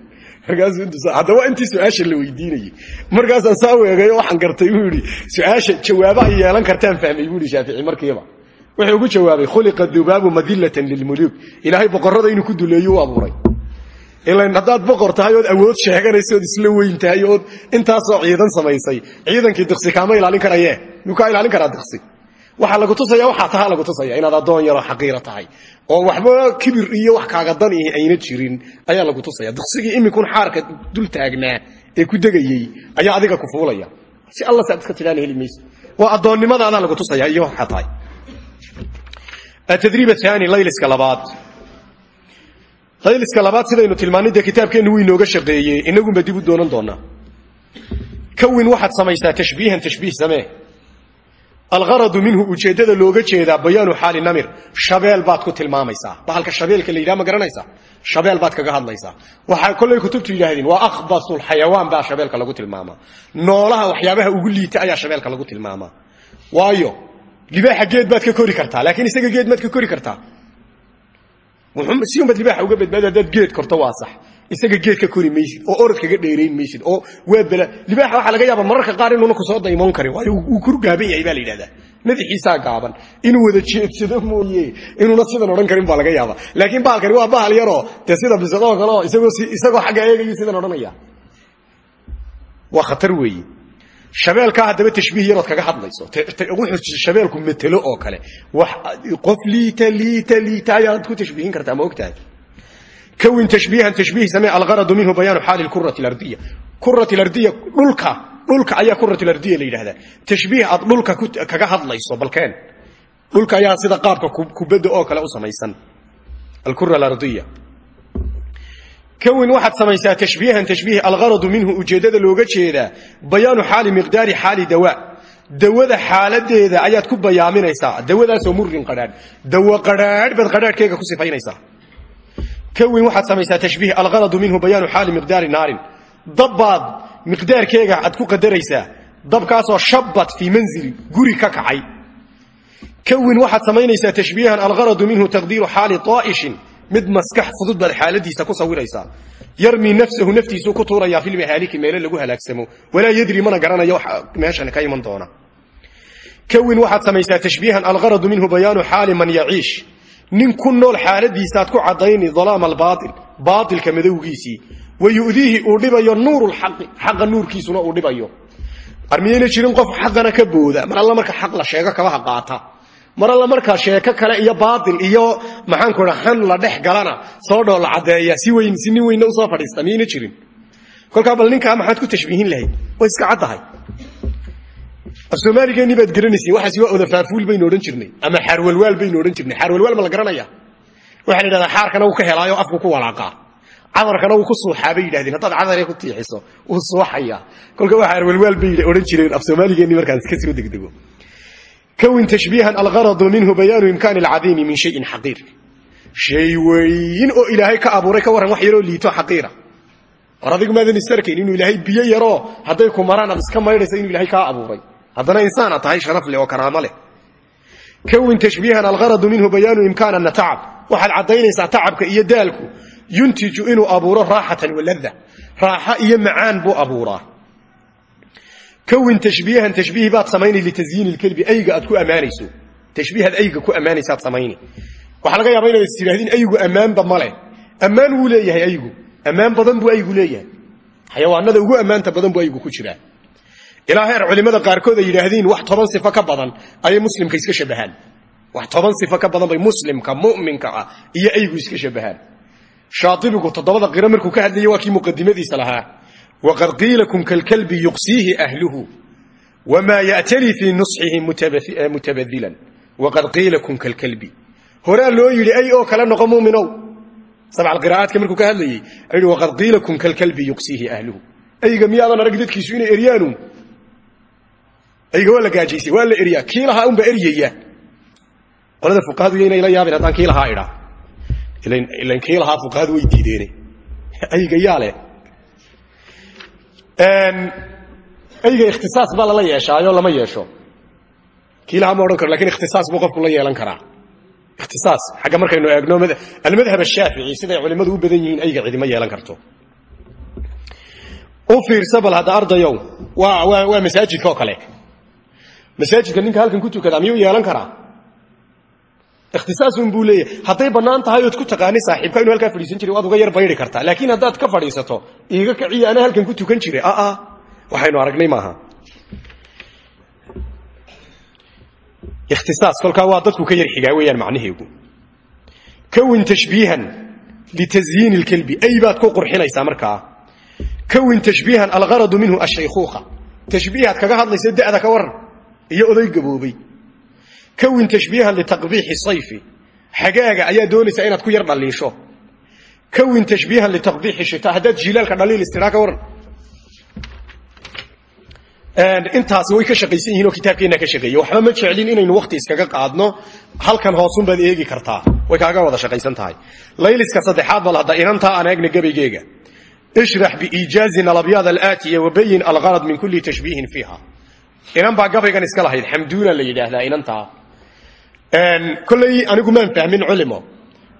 markaashaddaba intii su'aasha la weydiinayey markaasaan saa weegay waxaan gartay buu yidhi su'aasha jawaaba ay yeelan kartaan fahmay buu yidhi shaafici markiiba wuxuu ugu jawaabay khuliqa dubaabu madillatan lilmuluuk ilaahay boqorrada inuu ku duleeyo u abuuray. Ilan haddaad boqor tahay ood awood sheeganaysa ood isla weyn tahay ood intaasoo ciidan samaysay. Ciidankii diqsi kaama ilaalin karaye miyuu kaa ilaalin karaa diqsi waxaa lagu tusaya waxaa tahaa lagu tusaya. Inaad addoon yaroo xaqiira tahay. Oo waxba kibir iyo wax kaaga dan ihi ayna jirin ayaa lagu tusaya. Diqsigii iminkun xaarka dul taagnaa ee ku degayey ayaa adiga ku fuulaya. Si alla saad iska tidhaan heli mayso waa addoonnimadaanaa lagu tusaya iyo waxaa tahay. Atadriib athani layliska labaad. Layliska labaad sidaynu tilmaanay dee kitaabkeennu wuu inooga shaqeeyey. Inagunba dib u doonan doonaa. Kawin waxaad samaysaa tashbiihan tashbiih samee algaradu minhu ujeeddada looga jeedaa bayaanu xaali namir. Shabeel baad ku tilmaamaysaa. Bahalka shabeelka la yidhaha ma garanaysaa? Shabeel baad kaga hadlaysaa. Waxaa kollay kutubtu yidhaahdeen waa akhbasulxayawaan baa shabeelka lagu tilmaamaa. Noolaha waxyaabaha ugu liita ayaa shabeelka lagu tilmaamaa. Waayo libaaxa geed baad ka kori kartaa laakiin isaga geed maad ka kori kartaa. Si unbaad libaaxa uga badbaadi haddaad geed isaga geed ka kori maysid oo orod kaga dheerayn maysid oo waa bela libaaxa waxaa laga yaaba mararka qaar inuuna ku soo daymoon karin waayo wuu kor gaaban yahay baa la yidhahdaa. Madaxiisaa gaaban inuu wada jeedsado mooye inuuna sidan odhan karin baa laga yaaba laakiin bahalkani waa bahal yaroo dee sida bisadoo kaleo isagoo xagga eegayo sidan odhanaya. Waa khatar weeye. Shabeelkaa haddaba tashbiih yarood kaga hadlayso wuxuu shabeelku matelo oo kale qof liita liita liita ayaad ku tashbiihin kartaa ma ogtahay kawin tashbiihan tashbiih samee algaradu minhu bayaanu xaali kurati lardiya kurati lardiya dhulka dhulka ayaa kurati lardiya la yidhahdaa tashbiih aad dhulka kaga hadlayso balkeen dhulka ayaa sida qaabka kubadda oo kale u samaysan alkura alardiya kawin waxaad samaysaa tashbiihan tashbiih algaradu minhu ujeeddada looga jeedaa bayaanu xaali miqdaari xaali dawaa dawada xaaladeeda ayaad ku bayaaminaysaa dawadaasoo murin qadhaadh dawo qadhaadh baad qadhaadhkeega ku sifaynaysaa kawin waxaad samaysaa tashbiih algaradu minhu bayaanu xaali miqdaari naarin. Dabbaad miqdaarkeega aad ku qadaraysaa dabkaasoo shabat fii manzili guri ka kacay. Kawin waxaad samaynaysaa tashbiihan algaradu minhu taqdiiru xaali aa'ishin mid maskax fudud baad xaaladiisa ku sawiraysaa. Yarmii nafsahu naftiisuu ku tuurayaa filmahaaliki meele lagu halaagsamo. Walaa yadri mana garanayo meeshan ka iman doona. Kawin waxaad samaysaa tashbiihan algaradu minhu bayaanu nin ku nool xaaladiisaaad ku cadayni dalaama albaail baailka madowgiisii. Wa yu'diihi uu dhibayo nuuru lxaqi xaqa nuurkiisuna uu dhibayo. Ar miyayna jirin qof xaqana ka booda mar alla marka xaq la sheego kabaha qaata. Mar alla markaa sheeko kale iyo baail iyo maxaanku dha xan la dhex galana soo dhoo la si weyn si nin weynna u soo fadhiista miyayna jirin. Kolkaa bal ninkaa maxaad ku tashbiihin lahayd way iska caddahay af soomaaligeenii baad garanaysiin waxaas waa odafaafuul baynu odhan jirnay ama xaarwalwaal baynu odhan jirnay. Xaarwalwaal ma la garanaya. Waxaa la xaarkana wuu ka helaayo afku ku walaaqaa. Cadarkana wuu ku suuxaa bay yidhahdeen. Haddaad cadaree ku tiixiso wuu suuxaya kolka waa xaarwalwaal bay odhan jireen af soomaaligeenii markaan iska soo degdego. Kawin tashbiihan algaradu minhu bayaanu imkaani alcadiimi min shayin xaqiir. Shay weyn oo ilaahay ka abuuray ka warran wax yaroo liito xaqiira. War adigu maadan isarkayn inuu ilaahay biyo yaroo hadday ku maraan aad iska maydhaysa inuu ilaahay kaa abuuray haddana insaana tahay sharaf leh oo karaamo leh. Kawin tashbiihan algaradu minhu bayaanu imkaan ana tacab. Waxaad caddaynaysaa tacabka iyo daalku yuntiju inuu abuuro raaxatan walada raaxo iyo macaan buu abuuraa. Kawin tashbiihan tashbiih baad samaynay litasyiini lkelbi ayga aad ku ammaanayso. Tashbiihaad ayga ku ammaanaysaad samayni. Waxaa laga yaaba inaad is tidhahdin aygu ammaanba male ammaan wuu leeyahay aygu. Ammaan badan buu aygu leeyahay. Xayawaanada ugu ammaanta badan buu aygu ku jiraa ilaa heer culimmada qaarkood ay yidhaahdiin wax toban sifo ka badan ayay muslimka iska shabahaan wax toban sifo ka badan bay muslimka mu'minka ah iyo aygu iska shabahaan shaaibigu toddobada qiro markuu ka hadlayay waa kii muqadimadiisa lahaa. Waqad qiila kun kalkalbi yuqsiihi ahluhu wamaa ya'tali fii nusxihi mutabadilan waqad qiila kun kalkalbi horaa loo yidhi ay oo kale noqo muminow. Sabca qiraa'aadka markuu ka hadlayey ayuu waqad qiila kun kalkalbi yuqsiihi ahluhu. Ayga miyaadan arag dadkiisu inay eryaanuun ayga waa la gaajaysay waa la eryaa kii lahaa unbaa eryaya qolada fuqahadu yaynay la yaabin haddaan kii lahaa idhaa ilan kii lahaa fuqahadu way diideene. Ayga yaa leh. Ayga ikhtisaas baa lala yeeshaayo lama yeesho. Kii lahaa ma odhan karo laakiin ikhtisaas buu qofku la yeelan karaa. Ikhtisaas xagga markaynu eegno almadhab ashaafici siday culimmadu u badan yihiin ayga cidima yeelan karto. U fiirsa bal hadda ardayow waa masaajidka oo kale masaajidka ninka halkan ku tukadaa miyuu yeelan karaa? Ikhtisaasun buu leeyahay. Hadday tahay ood ku taqaani saaxiibka inuu halkaa fadhiisan jiray waad uga yar bayri kartaa laakiin haddaad ka fadhiisato iiga kiciya anaa halkan ku tukan jiray. Aa waxaynu aragnay maaha. Ikhtisaas kolkaa waa dadku ka yar xigaa weeyaan macnaheegu kawin tashbiihan litasyiini lkelbi ay baad ku qurxinaysaa markaa. Kawin tashbiihan algaradu minhu ashaykhuuqa tashbiihaad kaga hadlaysa da'da ka waran iyo oday gaboobay. Kawin tashbiihan litaqbiixi sayfi. Xagaaga ayaa doonaysaa inaad ku yar dhaliisho. Kawin tashbiihan litaqbiixi shita. Haddaad jilaalka dhaliil istiraa ka waran intaasi way ka shaqaysan yihiin oo kitaabkeenna ka shaqeeye waxba ma jeclin inaynu wakti iskaga qaadno. Halkan hoosunbaad eegi kartaa. Way kaaga wada shaqaysan tahay. Layliska saddexaad bal hadda inantaa aan eegna gabaygeega ishrax biiijaazi alabyaad alaatiya wabayin algarad min kulli tashbiihin fiiha inan baa gabaygan iska lahayd xamduuna la yidhaahdaa inantaa kolley anigu maan fahmin culimo.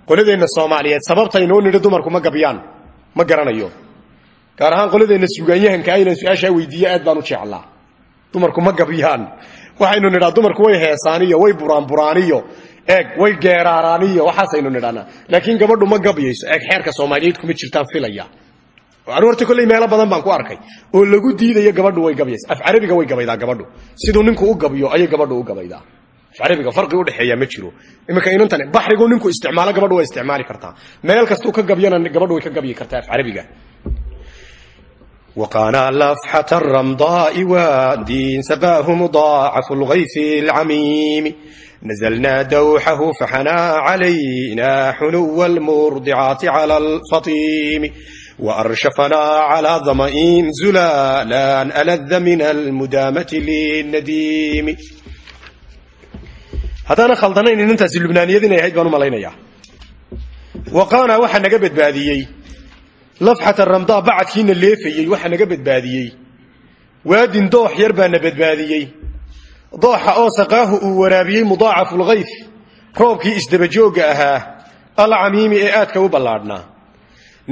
Qoladeenna soomaaliyeed sababtaynoo nidhi dumarku ma gabyaan ma garanayo. Gaar ahaan qoladeenna sugaanyahankaa inaan su'aashaa weydiiye aad baan u jeclaa. Dumarku ma gabyaan waxaynu nidhaa dumarku way heesaaniyo way buraanburaaniyo. Eeg way geeraaraaniyo waxaasaynu nidhanaa laakiin gabadhu ma gabyayso eeg xeerka soomaaliyeed kuma jirtaan filaya anu horta kolley meelo badan baan ku arkay oo lagu diidayo gabadhu way gabyaysa af carabiga way gabaydaa gabadhu siduu ninku u gabyo ayay gabadhu u gabaydaa af carabiga farqi udhexeeya ma jiro iminka inantan baxrigu ninku isticmaalo gabadhu way isticmaali kartaa meel kastuu ka gabyana gabadhu way ka gabyi kartaa af carabiga وقانا لفحة الرمضاء واد سقاه مضاعف الغيث العميم نزلنا دوحه فحنى علينا حنو المرضعات على الفطيم وأرشفنا على ظمئين زلالا ألذ من المدامة للنديم هذا خلطنين إن أنت اللبنانية ذي نهيد بانو ملاينيا وقانا وحا نقبت بهذه lafxata ramdaa bacadkiina leefayey waxaa naga badbaadiyey waadin doox yar baana badbaadiyey dooxa oo saqaahu uu waraabiyey mudaacafulkhayf roobkii isdabajoogga ahaa alcamiimi ee aadka u ballaadhnaa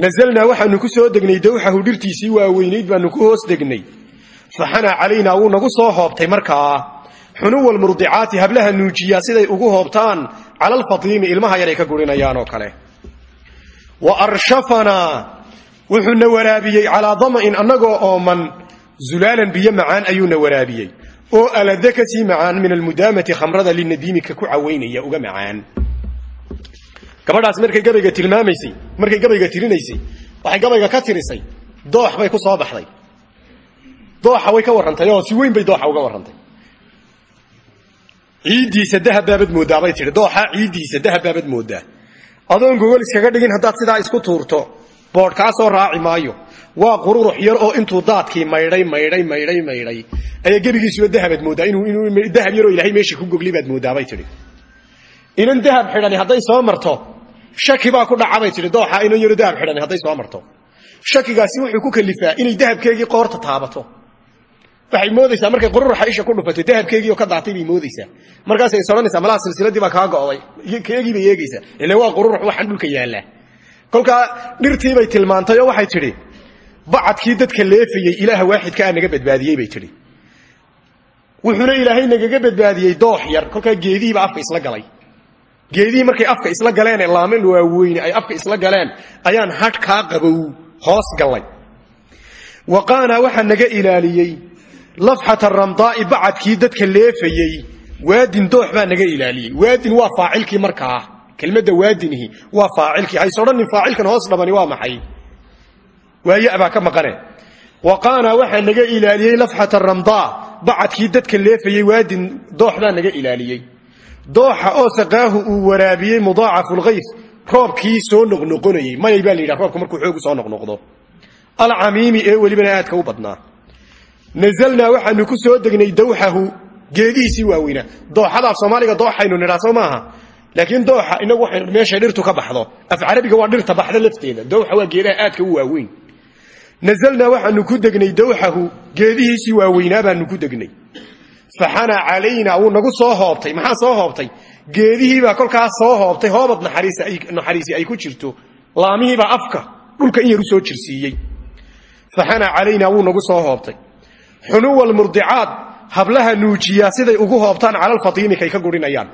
nasalnaa waxaanu ku soo degnay dawxahu dhirtiisii waaweynayd baanu ku hoos degnay. Faxanaa calaynaa wuu nagu soo hoobtay markaa. Xunuwa almurdicaati hablaha nuujiyaa siday ugu hoobtaan cala alfatiimi ilmaha yaray ka gurinayaan oo kale. Wa arshafanaa wuxuuna waraabiyey calaa dama'in annagoo ooman zulaalan biyo macaan ayuuna waraabiyey. Oo alada ka sii macaan min almudaamati khamrada linadiimika ku cawaynaya uga macaan gabadhaas markay gabayga tilmaamaysay markay gabayga tirinaysay waxay gabayga ka tirisay doox bay ku soo baxday. Dooxa way ka warrantay oo si weyn bay dooxa uga warrantay. Ciiddiisa dahab baabad mooddaa bay tihi dooxa ciiddiisa dahab baabad mooddaa adoon gogol iskaga dhigin haddaad sidaa isku tuurto boodh kaa raaci maayo. Waa qururux yar oo intuu daadkii maydhay maydhay maydhay maydhay ayaa gebigiisuba dahabaad mooddaa inuu dahab yaroo ilaahay meesha ku gogli baad mooddaa bay tihi inan dahab xidhani hadday soo marto shaki baa ku dhaca bay tihi dooxa inan yaro dahab xidhani hadday soo marto. Shakigaasi wuxuu ku kalifaa inay dahabkeegii qoorta taabato. Waxay moodaysaa markay qururuxa isha ku dhufato dahabkeegii oo ka daatay bay moodaysaa. Markaasay soranaysaa malaha silsiladii baa kaa go'day keegii bay eegaysaa. Ila waa qururux waxaan dhulka yaallaa. Kolkaa dhirtii bay tilmaantay waxay tidhi bacadkii dadka leefayey ilaaha waaxidka a naga badbaadiyey bay tidhi. Wuxuuna ilaahay nagaga badbaadiyey doox yar kolkaa geedihiiba afka isla galay geedihii markay afka isla galeen ee laamen waaweyne ay afka isla galeen ayaan hadh kaa qabow hoos gallay. Waqaanaa waxaa naga ilaaliyey lafxata ramdaa'i bacadkii dadka leefayey waadin doox baa naga ilaaliyey. Waadin waa faacilkii markaa kelmadda waadinihi waa faacilkii. Hays odhanin faacilkan hoos dhabani waa maxay? Waaye baa ka maqane. Waqaanaa waxaa naga ilaaliyey lafxata ramdaa bacadkii dadka leefayey waadin doox baa naga ilaaliyey dooxa oo saqaahu uu waraabiyey mudaacafulkhayf roobkii soo noqnoqonayey mayay baa la yidhaha roobka markuu xoogu soo noqnoqdo. Alcamiimi ee welibana aadka u badnaa. Nazalnaa waxaanu ku soo degnay dawxahu geedihiisii waaweynaa dooxadaaf soomaaliga dooxaynu nidhaa soo maaha. Laakiin dooxa inagu waxaynu meeshay dhirtu ka baxdo. Af carabiga waa dhirta baxda lafteeda. Dawxa waa geedaha aadka u waaweyn. Nazalnaa waxaanu ku degnay dawxahu faxanaa calaynaa wuu nagu soo hoobtay. Maxaa soo hoobtay? Geedihiibaa kolkaas soo hoobtay. Hoobad naxariisi ay ku jirto. Laamihiibaa afka dhulka in yar u soo jirsiiyey. Faxanaa calaynaa wuu nagu soo hoobtay. Xunuwa almurdicaad hablaha nuujiyaa siday ugu hoobtaan calalfatiimi kay ka gurinayaan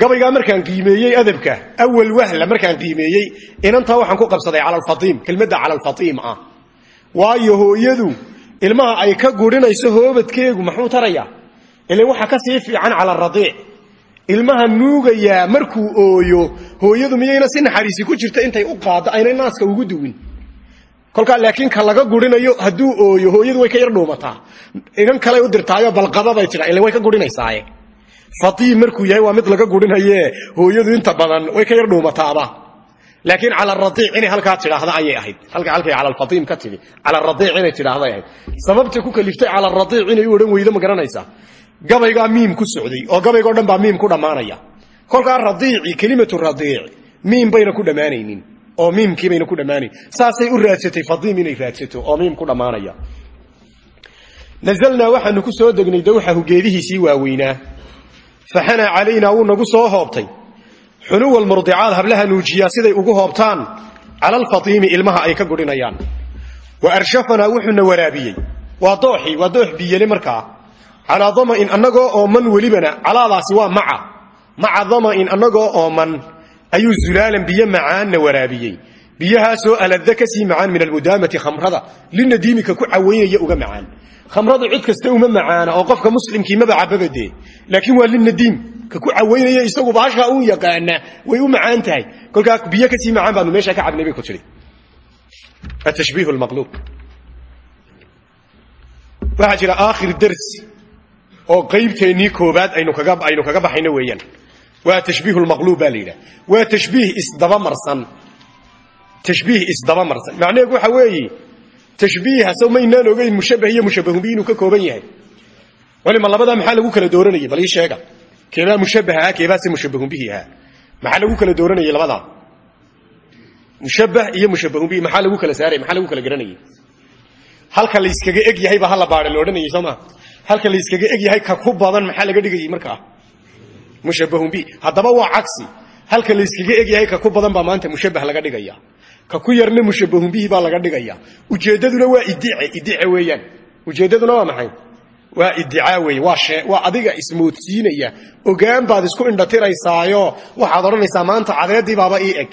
gabaygaa markaan qiimeeyey adabka awal wahla markaan qiimeeyey inantaa waxaan ku qabsaday calalfatiim kelmadda calalfatiim ah. Waayo hooyadu ilmaha ay ka gurinayso hoobadkeegu maxuu tarayaa? Ilan waxaa ka sii fiican cala radiic. Ilmaha nuugayaa markuu ooyo hooyadu miyayna si naxariisi ku jirta intay u qaaddo aynay naaska ugu duwin. Kolkaa laakiin ka laga gurinayo hadduu ooyo hooyadu way ka yar dhuumataa. Inan kaley u dirtaayo balqababay tidha ila way ka gurinaysaaye fatiim markuu yahay waa mid laga gurinaye hooyadu inta badan way ka yar dhuumataaba laakiin cala radiic inay halkaa tidhaahda ayay ahayd. Halka halkay cala alfatiim ka tidhi cala radiic inay tidhaahday ahayd. Sababta ku kaliftay cala radiic inay u odhan weydo ma garanaysaa gabaygaa miim ku socday oo gabaygoo dhan baa miim ku dhammaanaya. Kolkaa radiici kelimatu radiic miim bayna ku dhammaanaynin oo miimkii bayna ku dhammaanayn saasay u raadsatay fatiim inay raadsato oo miim ku dhammaanaya. Nazalnaa waxaanu ku soo degnay dawxahu geedihiisii waaweynaa. Faxanaa calaynaa wuu nagu soo hoobtay xunuwa almurdicaad hablaha nuujiyaa siday ugu hoobtaan cala alfatiimi ilmaha ay ka gurinayaan wa arshafanaa wuxuuna waraabiyey. Waa dooxii waa doox biyele markaa calaa dama'in annagoo ooman welibana calaadaasi waa maca. Maca dama'in annagoo ooman ayuu zulaalan biyo macaanna waraabiyey biyahaasoo alada ka sii macaan min almudaamati khamrada. Linadiimika ku cawaynaya uga macaan. Khamradu cid kasta uma macaana oo qofka muslimkii maba cababadee laakiin waa linadiim ka ku cawaynaya isagu baashaa uun yaqaana way u macaan tahay. Kolkaa biyo ka sii macaan baanu meeshaa ka cabnay bay ku tihi atashbiih lmaqluub waxaa jira aakhir darsi oo qaybteennii koobaad aynu kaga baxayno weeyaan. Waa tashbiih lmaqluub baa la yidhaha waa tashbiih isdabamarsan tashbiih isdabamarsan macnaheedu waxa weeye tashbiiha sow maynaan ogeyn mushabbah iyo mushabbahun bi inuu ka kooban yahay walima labadaa maxaa lagu kala dooranayay bal ii sheega keebaa mushabbah ahaa keebaase mushabbahun bihi ahaa maxaa lagu kala dooranayay labadaa mushabbah iyo mushabbahun bihi maxaa lagu kala saaray maxaa lagu kala garanayay halka la iskaga eg yahay baa hala baadha la odhanayay soo maa halka la iskaga eg yahay ka ku badan maxaa laga dhigayay markaa mushabbahun bihi haddaba waa cagsi halka la iskaga eg yahay ka ku badan baa maanta mushabbah ka ku yarna mushabbahun bihi baa laga dhigaya. Ujeeddaduna waa idice idice weeyaan. Ujeeddaduna waa maxay? Waa idicaa weeye waa adiga ismoodsiinaya. Ogaan baad isku indhatiraysaayo waxaad odhanaysaa maanta cadeeddii baaba ii eg.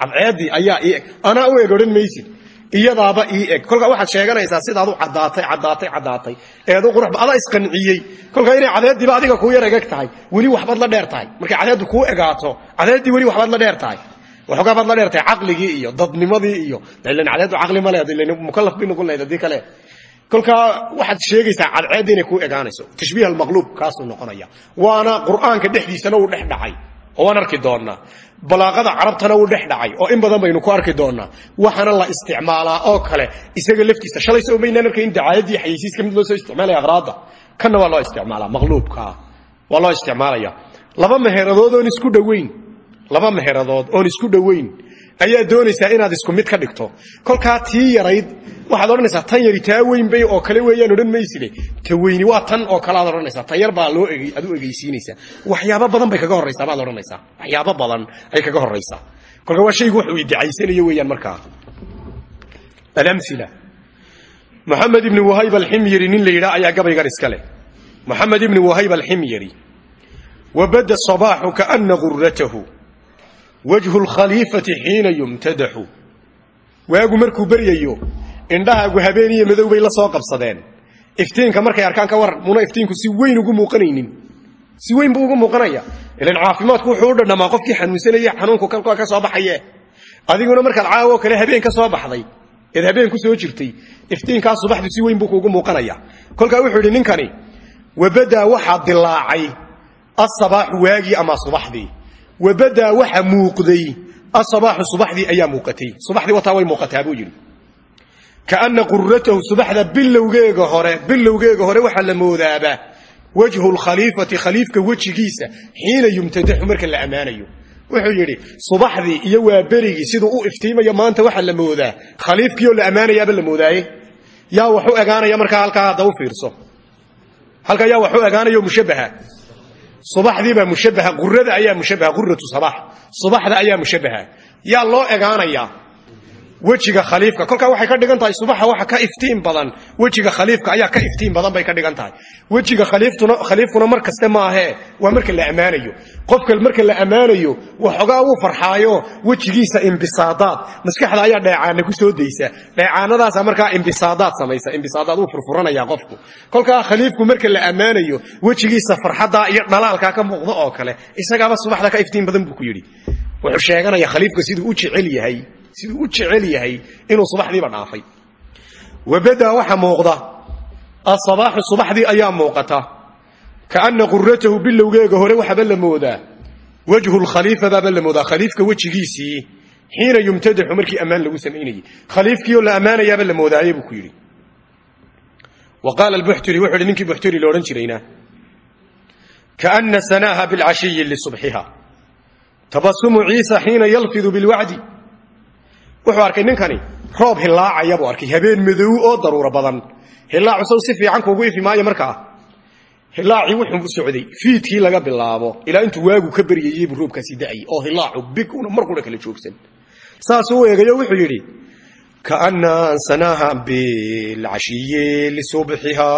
Cadceeddii ayaa ii eg. Anaa u eg odhan maysid. Iyadaaba ii eg. Kolkaa waxaad sheeganaysaa sidaad u caddaatay caddaatay caddaatay. Eedu qurux adaa isqanciyey. Kolkaa inay cadeeddiiba adiga kuu yar egeg tahay weli waxbaad la dheer tahay. Markay cadeeddu kuu egaato cadeeddii weli waxbaad la dheer tahay waxoogaa baad la dheer tahay caqligii iyo dadnimadii iyo ilan cadeeddu caqli ma leed ilan mukallaf bay noqon lahayd haddii kale. Kolkaa waxaad sheegaysaa cadceedda inay kuu egaanayso tashbiih almaqluub kaasuu noqonaya. Waana qur'aanka dhexdiisana uu dhex dhacay oo waan arki doonnaa balaaqada carabtana wuu dhex dhacay oo in badan baynu ku arki doonnaa waxaana la isticmaalaa oo kale isaga laftiisa. Shalay soo maynaan arkayn dacaayadii xayeysiiska mid loo soo isticmaalaya aqraada kanna waa loo isticmaalaa maqluubka. Waa loo isticmaalaya. Laba meheradood oon isku dhoweyn laba meheradood oon isku dhoweyn ayaa doonaysaa inaad isku mid ka dhigto. Kolkaa tii yarayd waxaad odhanaysaa tan yari taa weyn bay oo kale weeyaan odhan mayside. Ta weyni waa tan oo kale aad odhanaysaa. Ta yar baa loo aad u egeysiinaysaa. Waxyaabo badan bay kaga horraysaa baad odhanaysaa. Waxyaabo badan ay kaga horraysaa. Kolka waa shaygu wuxuu idicaysanayo weeyaan markaa. Alamila moxamed ibni wahayb alximyari nin la yidhaah ayaa gabaygan iska leh. Moxamed ibni wahayb alximyari wabada sabaaxu kaana guratahu wajhu lkhaliifati xiina yumtadaxu. Waagu markuu beryayo indhahaagu habeen iyo madow bay la soo qabsadeen. Iftiinka markay arkaan ka waran muna iftiinku si weyn ugu muuqanaynin. Si weyn buu ugu muuqanaya. Ilan caafimaadku wuxuu u dhadhamaa qofkii xanuunsanaya xanuunku kalka ka soo baxaye. Adiguna markaad caawo kale habeen ka soo baxday eed habeen ku soo jirtay iftiinkaa subaxdu si weyn buu kuugu muuqanaya. Kolkaa wuxuu yidhi ninkani wabadaa waxa muuqday asabaaxu subaxdii ayaa muuqatay. Subaxdii wataa way muuqataa buu yidhi. Kaana quratahu subaxda bilowgeega hore bilowgeega hore waxaa la moodaaba wajhu lkhaliifati khaliifka wejigiisa xiina yumtadaxu marka la ammaanayo wuxuu yidhi subaxdii iyo waa berigii siduu u iftiimayo maanta waxaa la moodaa. Khaliifkiioo la ammaanayaaba la moodaaye. Yaa wax u egaanaya markaa halkaa hadda u fiirso. Halkaa yaa wax u egaanayo mushabaha subaxdiibaa mushabaha qurada ayaa mushabaha quratu sabax subaxda ayaa mushabaha yaa loo egaanayaa wejiga khaliifka. Kolkaa waxay ka dhigan tahay subaxa waxa ka iftiin badan. Wejiga khaliifka ayaa ka iftiin badan bay ka dhigan tahay. Wejiga khaliifkuna mar kaste maahee waa marka la ammaanayo qofka marka la ammaanayo waxoogaa uu farxaayo. Wejigiisa imbisaadaad. Maskaxda ayaa dheecaana ku soo daysa dheecaanadaasa markaa imbisaadaad samaysa. Imbisaadaad uu furfuranaya qofku. Kolkaa khaliifku marka la ammaanayo wejigiisa farxaddaa iyo dhalaalkaa ka muuqdo oo kale isagaaba subaxda ka iftiin badan buu ku yidhi. Wuxuu sheeganaya khaliifka siduu u jecel yahay siduu u jecel yahay inuu subaxdiiba dhaafay. Wabadaa waxa muuqda asabaaxu subaxdii ayaa muuqata. Kaana quratahu bilowgeega hore waxaba la moodaa. Wajhu lkhaliifa baaba la moodaa. Khaliifka wejigiisii xiina yumtadaxu markii ammaan lagu samaynayey khaliifkiioo la ammaanayaaba la moodaaye buu ku yidhi. Wa qaala buxturi wuxuu hi ninkii buxturi la odhan jirayna. Kaana sanaaha bilcashiyi lisubxiha tabasumu ciisa xiina yalfidu bilwacdi wuxuu arkay ninkani roob hilaacaya buu arkay habeen madow oo daruuro badan. Hilaacu si fiican kuugu ifi maayo markaa hilaacii wuxuu socday fiidkii laga bilaabo ilaa intuu waagu ka beryayey buu roobkaasi da'ayay oo hilaacu big una markuna kala joogsan. Saasuu eegayo wuxuu yidhi kaana ansanaha bilcashiyi lisubxiha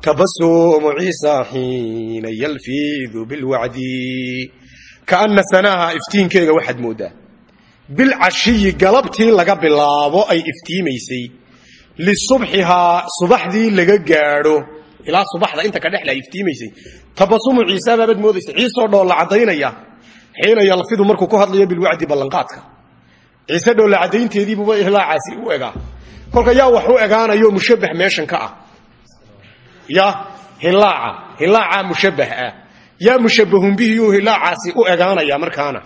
tabasumu ciisa xiina yalfidu bilwacdi. Kaana sanaaha iftiinkeega waxaad moodaa bilcashiyi galabtii laga bilaabo ay iftiimaysay lisubxihaa subaxdii laga gaadho ilaa subaxda inta ka dhexle ay iftiimaysay tabasumu ciisa baabaad moodaysa ciisoo dhoolla caddaynaya xiina yalfidu markuu ku hadlayo bilwacdi ballanqaadka ciise dhoolla caddaynteediibuba hilaacaasi u egaa kolka yaa wax egaanayo mushabbah meeshan ka ah ya hilaaca hilaacaa mushabbah ah yaa mushabbahun bihiyuu hilaacaasi u egaanaya markaana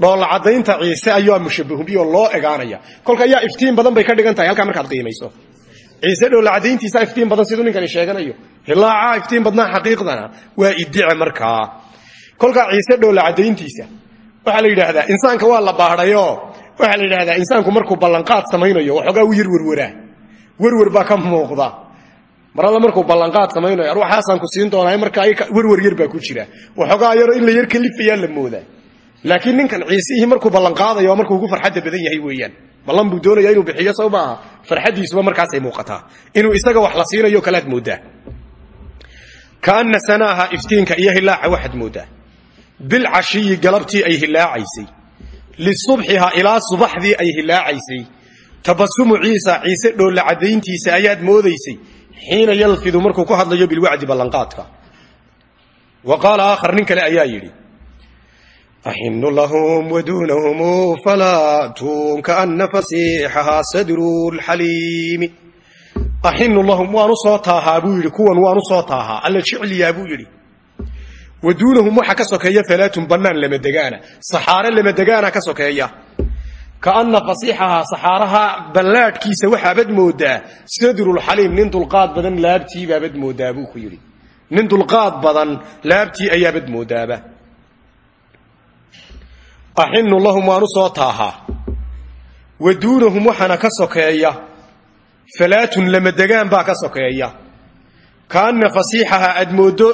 dhoolla caddaynta ciise ayaa mushabbahunbiyoo loo egaanaya. Kolka yaa iftiin badan bay ka dhigan tahay halkaa markaad qiimayso ciise dhoolla caddayntiisa iftiin badan siduu ninkani sheeganayo. Hilaaca iftiin badnaa xaqiiqdana waa idice markaa. Kolkaa ciise dhoolla caddayntiisa waxaa la yidhaahdaa insaanka waa la baadhayo. Waxaa la yidhahdaa insaanku markuu ballanqaad samaynayo waxoogaa u yar werwaraa werwer baa ka muuqda. Mar markuu ballanqaad samaynayo ar waxaasaan ku siin doonaa marka werwer yar baa ku jira. Waxoogaa yaro in la yar kalifayaa la moodaa laakiin ninkan ciisihii markuu ballanqaadayo waa markuu ugu farxadda badan yahay weeyaan. Ballan buu doonaya inuu bixiyo soo maaha farxaddiisuba markaasay muuqataa. Inuu isaga wax la siinayo kalaad moodaa. Kaana sanaaha iftiinka iyo hilaaca waxaad moodaa. Bilcashiyi galabtii ay hilaacaysay lisubxiha ilaa subaxdii ay hilaacaysay tabasumu ciisa ciise dhoolla caddayntiisa ayaad moodaysay. Xiina yalfidu markuu ku hadlayo bilwacdi ballanqaadka. Wa qaala aakhar nin kale ayaa yidhi axinu lahum waduunahum falaatun kaana fasiixahaa sadru lxaliimi axinu lahum waanu soo taahaa buu yidhi kuwan waanu soo taahaa alla jecliyaa buu yidhi waduunahum waxa ka sokeeya falaatun bannaan lamadegaana saxaare lamadegaana ka sokeeya kaana fasiixahaa saxaaraha ballaadhkiisa waxaabad moodaa sadrulxaliim nin dulqaad badan laabtiibaabad moodaa buu ku yidhi nin dulqaad badan laabtii ayaabad moodaaba axinu lahum waanu soo taahaa wa duunahum ka sokeeya falaatun lamadegaan baa ka sokeeya kaana fasiixaha aad mooddo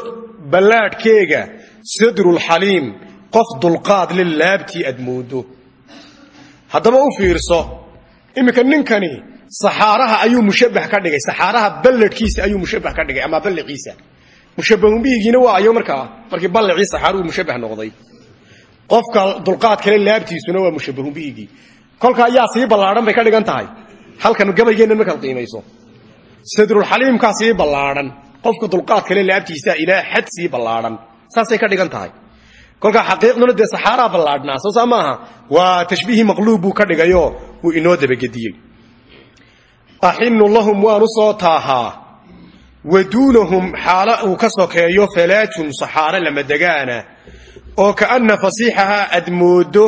ballaadhkeega sadrulxaliim qof dulqaad le laabtii aad mooddo haddaba u fiirso iminka ninkani saxaaraha ayuu mushabax ka dhigay saxaaraha balladhkiisa ayuu mushabax ka dhigay ama ballaciisa mushabahunbihigiina waa ayo markaa markii ballacii saxaaruhu mushabax noqday qofka dulqaad kale laabtiisuna waa mushabahunbihigii kolka ayaa sii ballaadhan bay ka dhigan tahay. Halkan gabaygeennan markaad qiimayso sadrulxaliimkaa sii ballaadhan qofka dulqaad kale laabtiisa ilaa xad sii ballaadhan saasay ka dhigan tahay. Kolkaa xaqiiqduna dee saxaaraa ballaadhnaa soo saa maaha waa buu ka dhigayo wuu inoo dabagediyey axinu lahum waanu soo taahaa. Wa duunahum xaalo uu ka sokeeyo saxaaro lamadegaana oo kaana fasiixahaa aad mooddo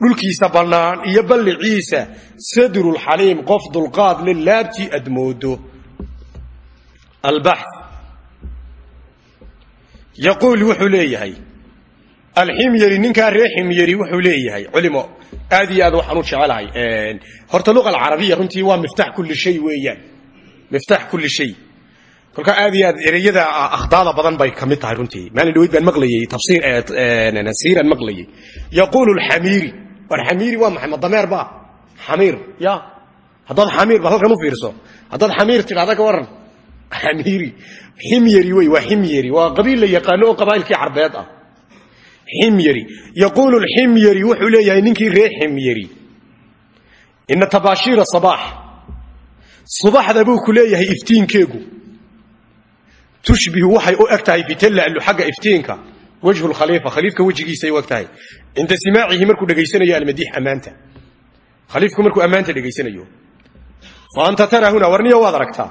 dhulkiisa bannaan iyo balliciisa sadrulxaliim qof dulqaad le laabtii aad mooddo albax yaquul wuxuu leeyahay alximyari ninkaa ree ximyari wuxuu leeyahay. Culimo aad iyo aad waxaan u jecelahay horta luqa alcarabiya runtii waa miftax kulli shay weeyaan. Miftax kulli shay kolkaa aad iyo aad ereyada akhdaada badan bay ka mid tahay runtii. Maalin dhaweyd baan maqlayey tafsiir siiran maqlayey yaquulu alxamiiri. War xamiiri waa maxay? Ma dameer ba xamiir. Ya. Haddaad xamiir ba halkan u fiirso haddaad xamiir tidhahda ka waran. Xamiiri. Ximyari wey waa ximyari waa qabiil la yaqaano oo qabaa'ilkii carbeed ah. Ximyari yaquulu lximyari wuxuu leeyahay ninkii reer ximyari ina tabaashiira sabaax subaxda buu ku leeyahay iftiinkeegu tushbihu waxay u eg tahay fitalla'lu xagga iftiinka wajhu lkhaliifa khaliifka wejigiisay u eg tahay cinda simaacihi markuu dhegaysanayo almadiix ammaanta. Khaliifku markuu ammaanta dhegaysanayo. Fa anta taraa huna warniyo waad aragtaa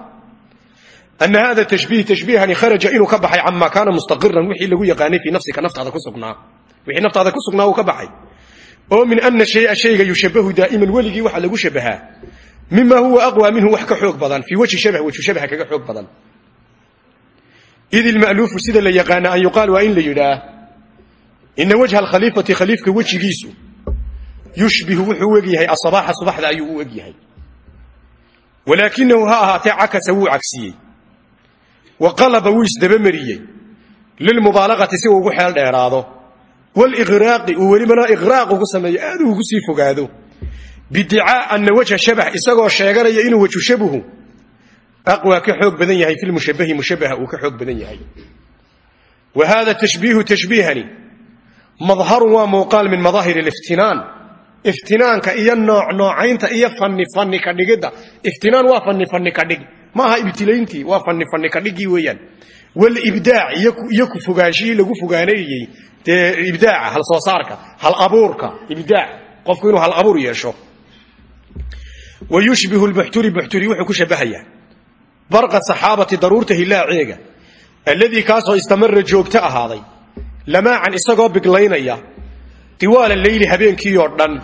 ana hada tashbiih tashbiihani kharaja inuu ka baxay cama kaana mustaqiran wixii lagu yaqaanay fii nafsika naftaada ku sugnaa. Wixii naftaada ku sugnaa uu ka baxay. Oo min ana shaya shayga yushabahu daa'iman weligii waxa lagu shabahaa mima huwa aqwa minhu wax ka xoog badan. Fii wajhi shabh wajhu shabha kaga xoog badan id ilma'luufu sida la yaqaana an yuqaal waa in la yidhaah ina wajha alkhaliifati khaliifka wejigiisu yushbihu wuxuu u egyahay asabaaxa subaxda ayuu u egyahay walaakinahu ha ahaatee cakasa wuu cagsiyey wa qalaba wuu isdabamariyey lilmubaalaqati si uu ugu xeel dheeraado waliqraaqi uu welibana iqraaq ugu sameeyo aad uu fogaado bidicaa ana wajha shabax isagoo sheeganaya inuu wajhu aqwaa ka xoog badan yahay filmushabahi mushabaha uu ka xoog badan yahay wa hada tashbiihu tashbiihani madharun waa muuqaal min madaahir aliftinaan iftinaanka iyo nooc noocaynta iyo fanni fanni ka dhigidda iftinaan waa fanni fanni ka dhig maaha ibtilayntii waa fanni fanni ka dhigii weeyaan walibdaac iyo ku fogaanshihii lagu fogaanayey dee ibdaaca hal soo saarka hal barqa saxaabati daruurta hilaaceega alladii kaasoo istamara joogto ahaaday lamaacan isagoo biglaynaya tiwaala leyli habeenkii oo dhan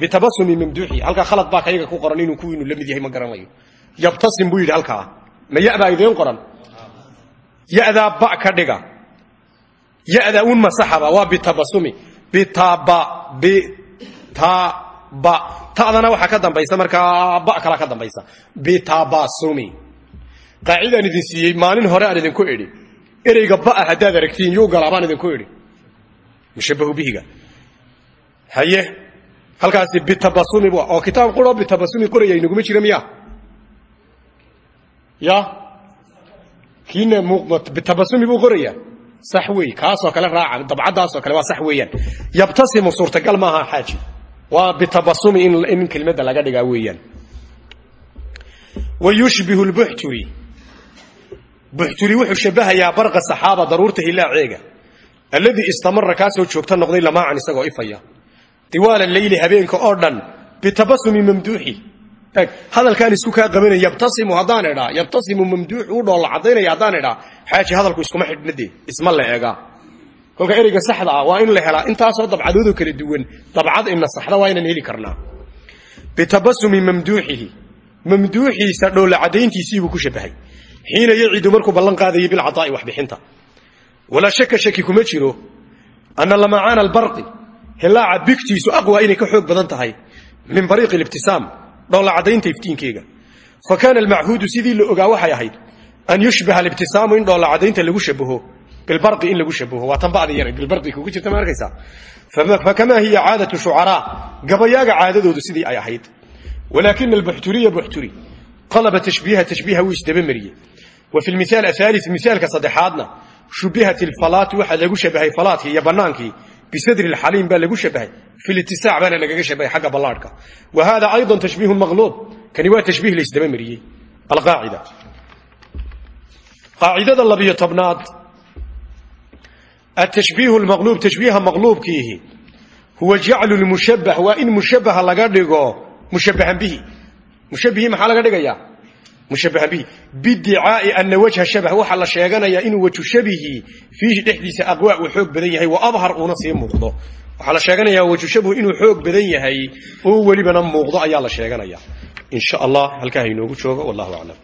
bitabasumi mamduuxi halkaa khalad baa kayaga ku qoran inuu kuwiinu la mid yahay ma garanayo. Yabtasim buu yidhi halkaa. Ma yabaa idiin qoran? Yadaa ba ka dhiga. Yada un masaxaba waa bitabasumi bitaba bitaba ta'dana waxaa ka dambaysa markaa ba kala ka dambaysa. Bitabasumi. Qaacidaan idin siiyey maalin hore aan idinku idhi. Ereyga ba'a haddaad aragtiin yuu galaa baan idinku idhi. Mushabahu bihiga. Haye halkaasi bitabasumi oo kitaab quro bitabasumi qoraya inaguma jira miya ya? Kiina bitabasumi buu qoraya. Sax wey kaasoo kale raaca dabcadaasoo kale waa sax weeyaan. Yabtasimu suurtagal maaha xaaji waa bitabasumi in kelmadda laga dhigaa weeyaan. Wa yushbihu lbuxturi buxturi wuxuu shabahayaa barqa saxaaba daruurta hilaaceega alladii istamara kaasoo joogta noqday lamaacan isagoo ifaya. Diwaala leyli habeenka oo dhan bitabasumi mamduuxi. Hadalkaan isku kaa qabanaya yabtasimu haddaan yabtasimu mamduux uu dhoolla cadaynaya haddaan idhaa xaaji hadalku isma la eegaa kolka ereyga saxda ah waa in la helaa. Intaasoo dabcadoodoo kala duwan dabcad ina saxda waa inaan heli karnaa. Bitabasumi mamduuxihi. Mamduuxiisa dhoolla cadayntiisiibuu ku shabahay. Xiina yacidu markuu ballan qaadayay bilcadaa'i waxbixinta. Walaa shaka shaki kuma jiro ana lamacaana albarqi. Hilaaca bigtiisu aqwa inay ka xoog badan tahay. Min bariiqi libtisaam dhoolla cadaynta iftiinkeega. Fa kaana almachuudu sidii la ogaa waxay ahayd an yushbaha alibtisaamu in dhoolla cadaynta lagu shabaho bilbari in lagu shabaho waa tan badi yar bilbari kugu jirta ma arkaysaa fakamaa hiya caadatu shucaraa gabayaaga caadadoodu sidii ay ahayd walaakina albuxturiya buxturi qalaba tashbiiha tashbiiha wuu isdabamariyey wa fi lmithaal ahaali mithaalka saddexaadna shubihat ilfalaati waxaa lagu shabahay falaadkii iyo bannaankii bisadri lxaliim baa lagu shabahay fi litisaac baana lagaga shabahay xagga ballaadhka wa hada ayضa tashbiihu maqluub kani waa tashbiih la isdabamariyey alqaacida qaacidada labiyo tobnaad atashbiihu lmaqluub tashbiiha maqluubkiihi huwa jaclu lmushabah waa in mushabaha laga dhigo mushabahan bihi mushabihii maxaa laga dhigayaa mushabahan bihi bidicaai ana wajha shabah waxaa la sheeganayaa inuu waju shabihi fiihi dhexdiisa aqwaa uu xoog badan yahay wa abhar uuna sii muuqdo waxaa la sheeganayaa waju shabhu inuu xoog badan yahay oo welibana muuqdo ayaa la sheeganaya in sha allah halkaa hainoogu joogo wallahu aclam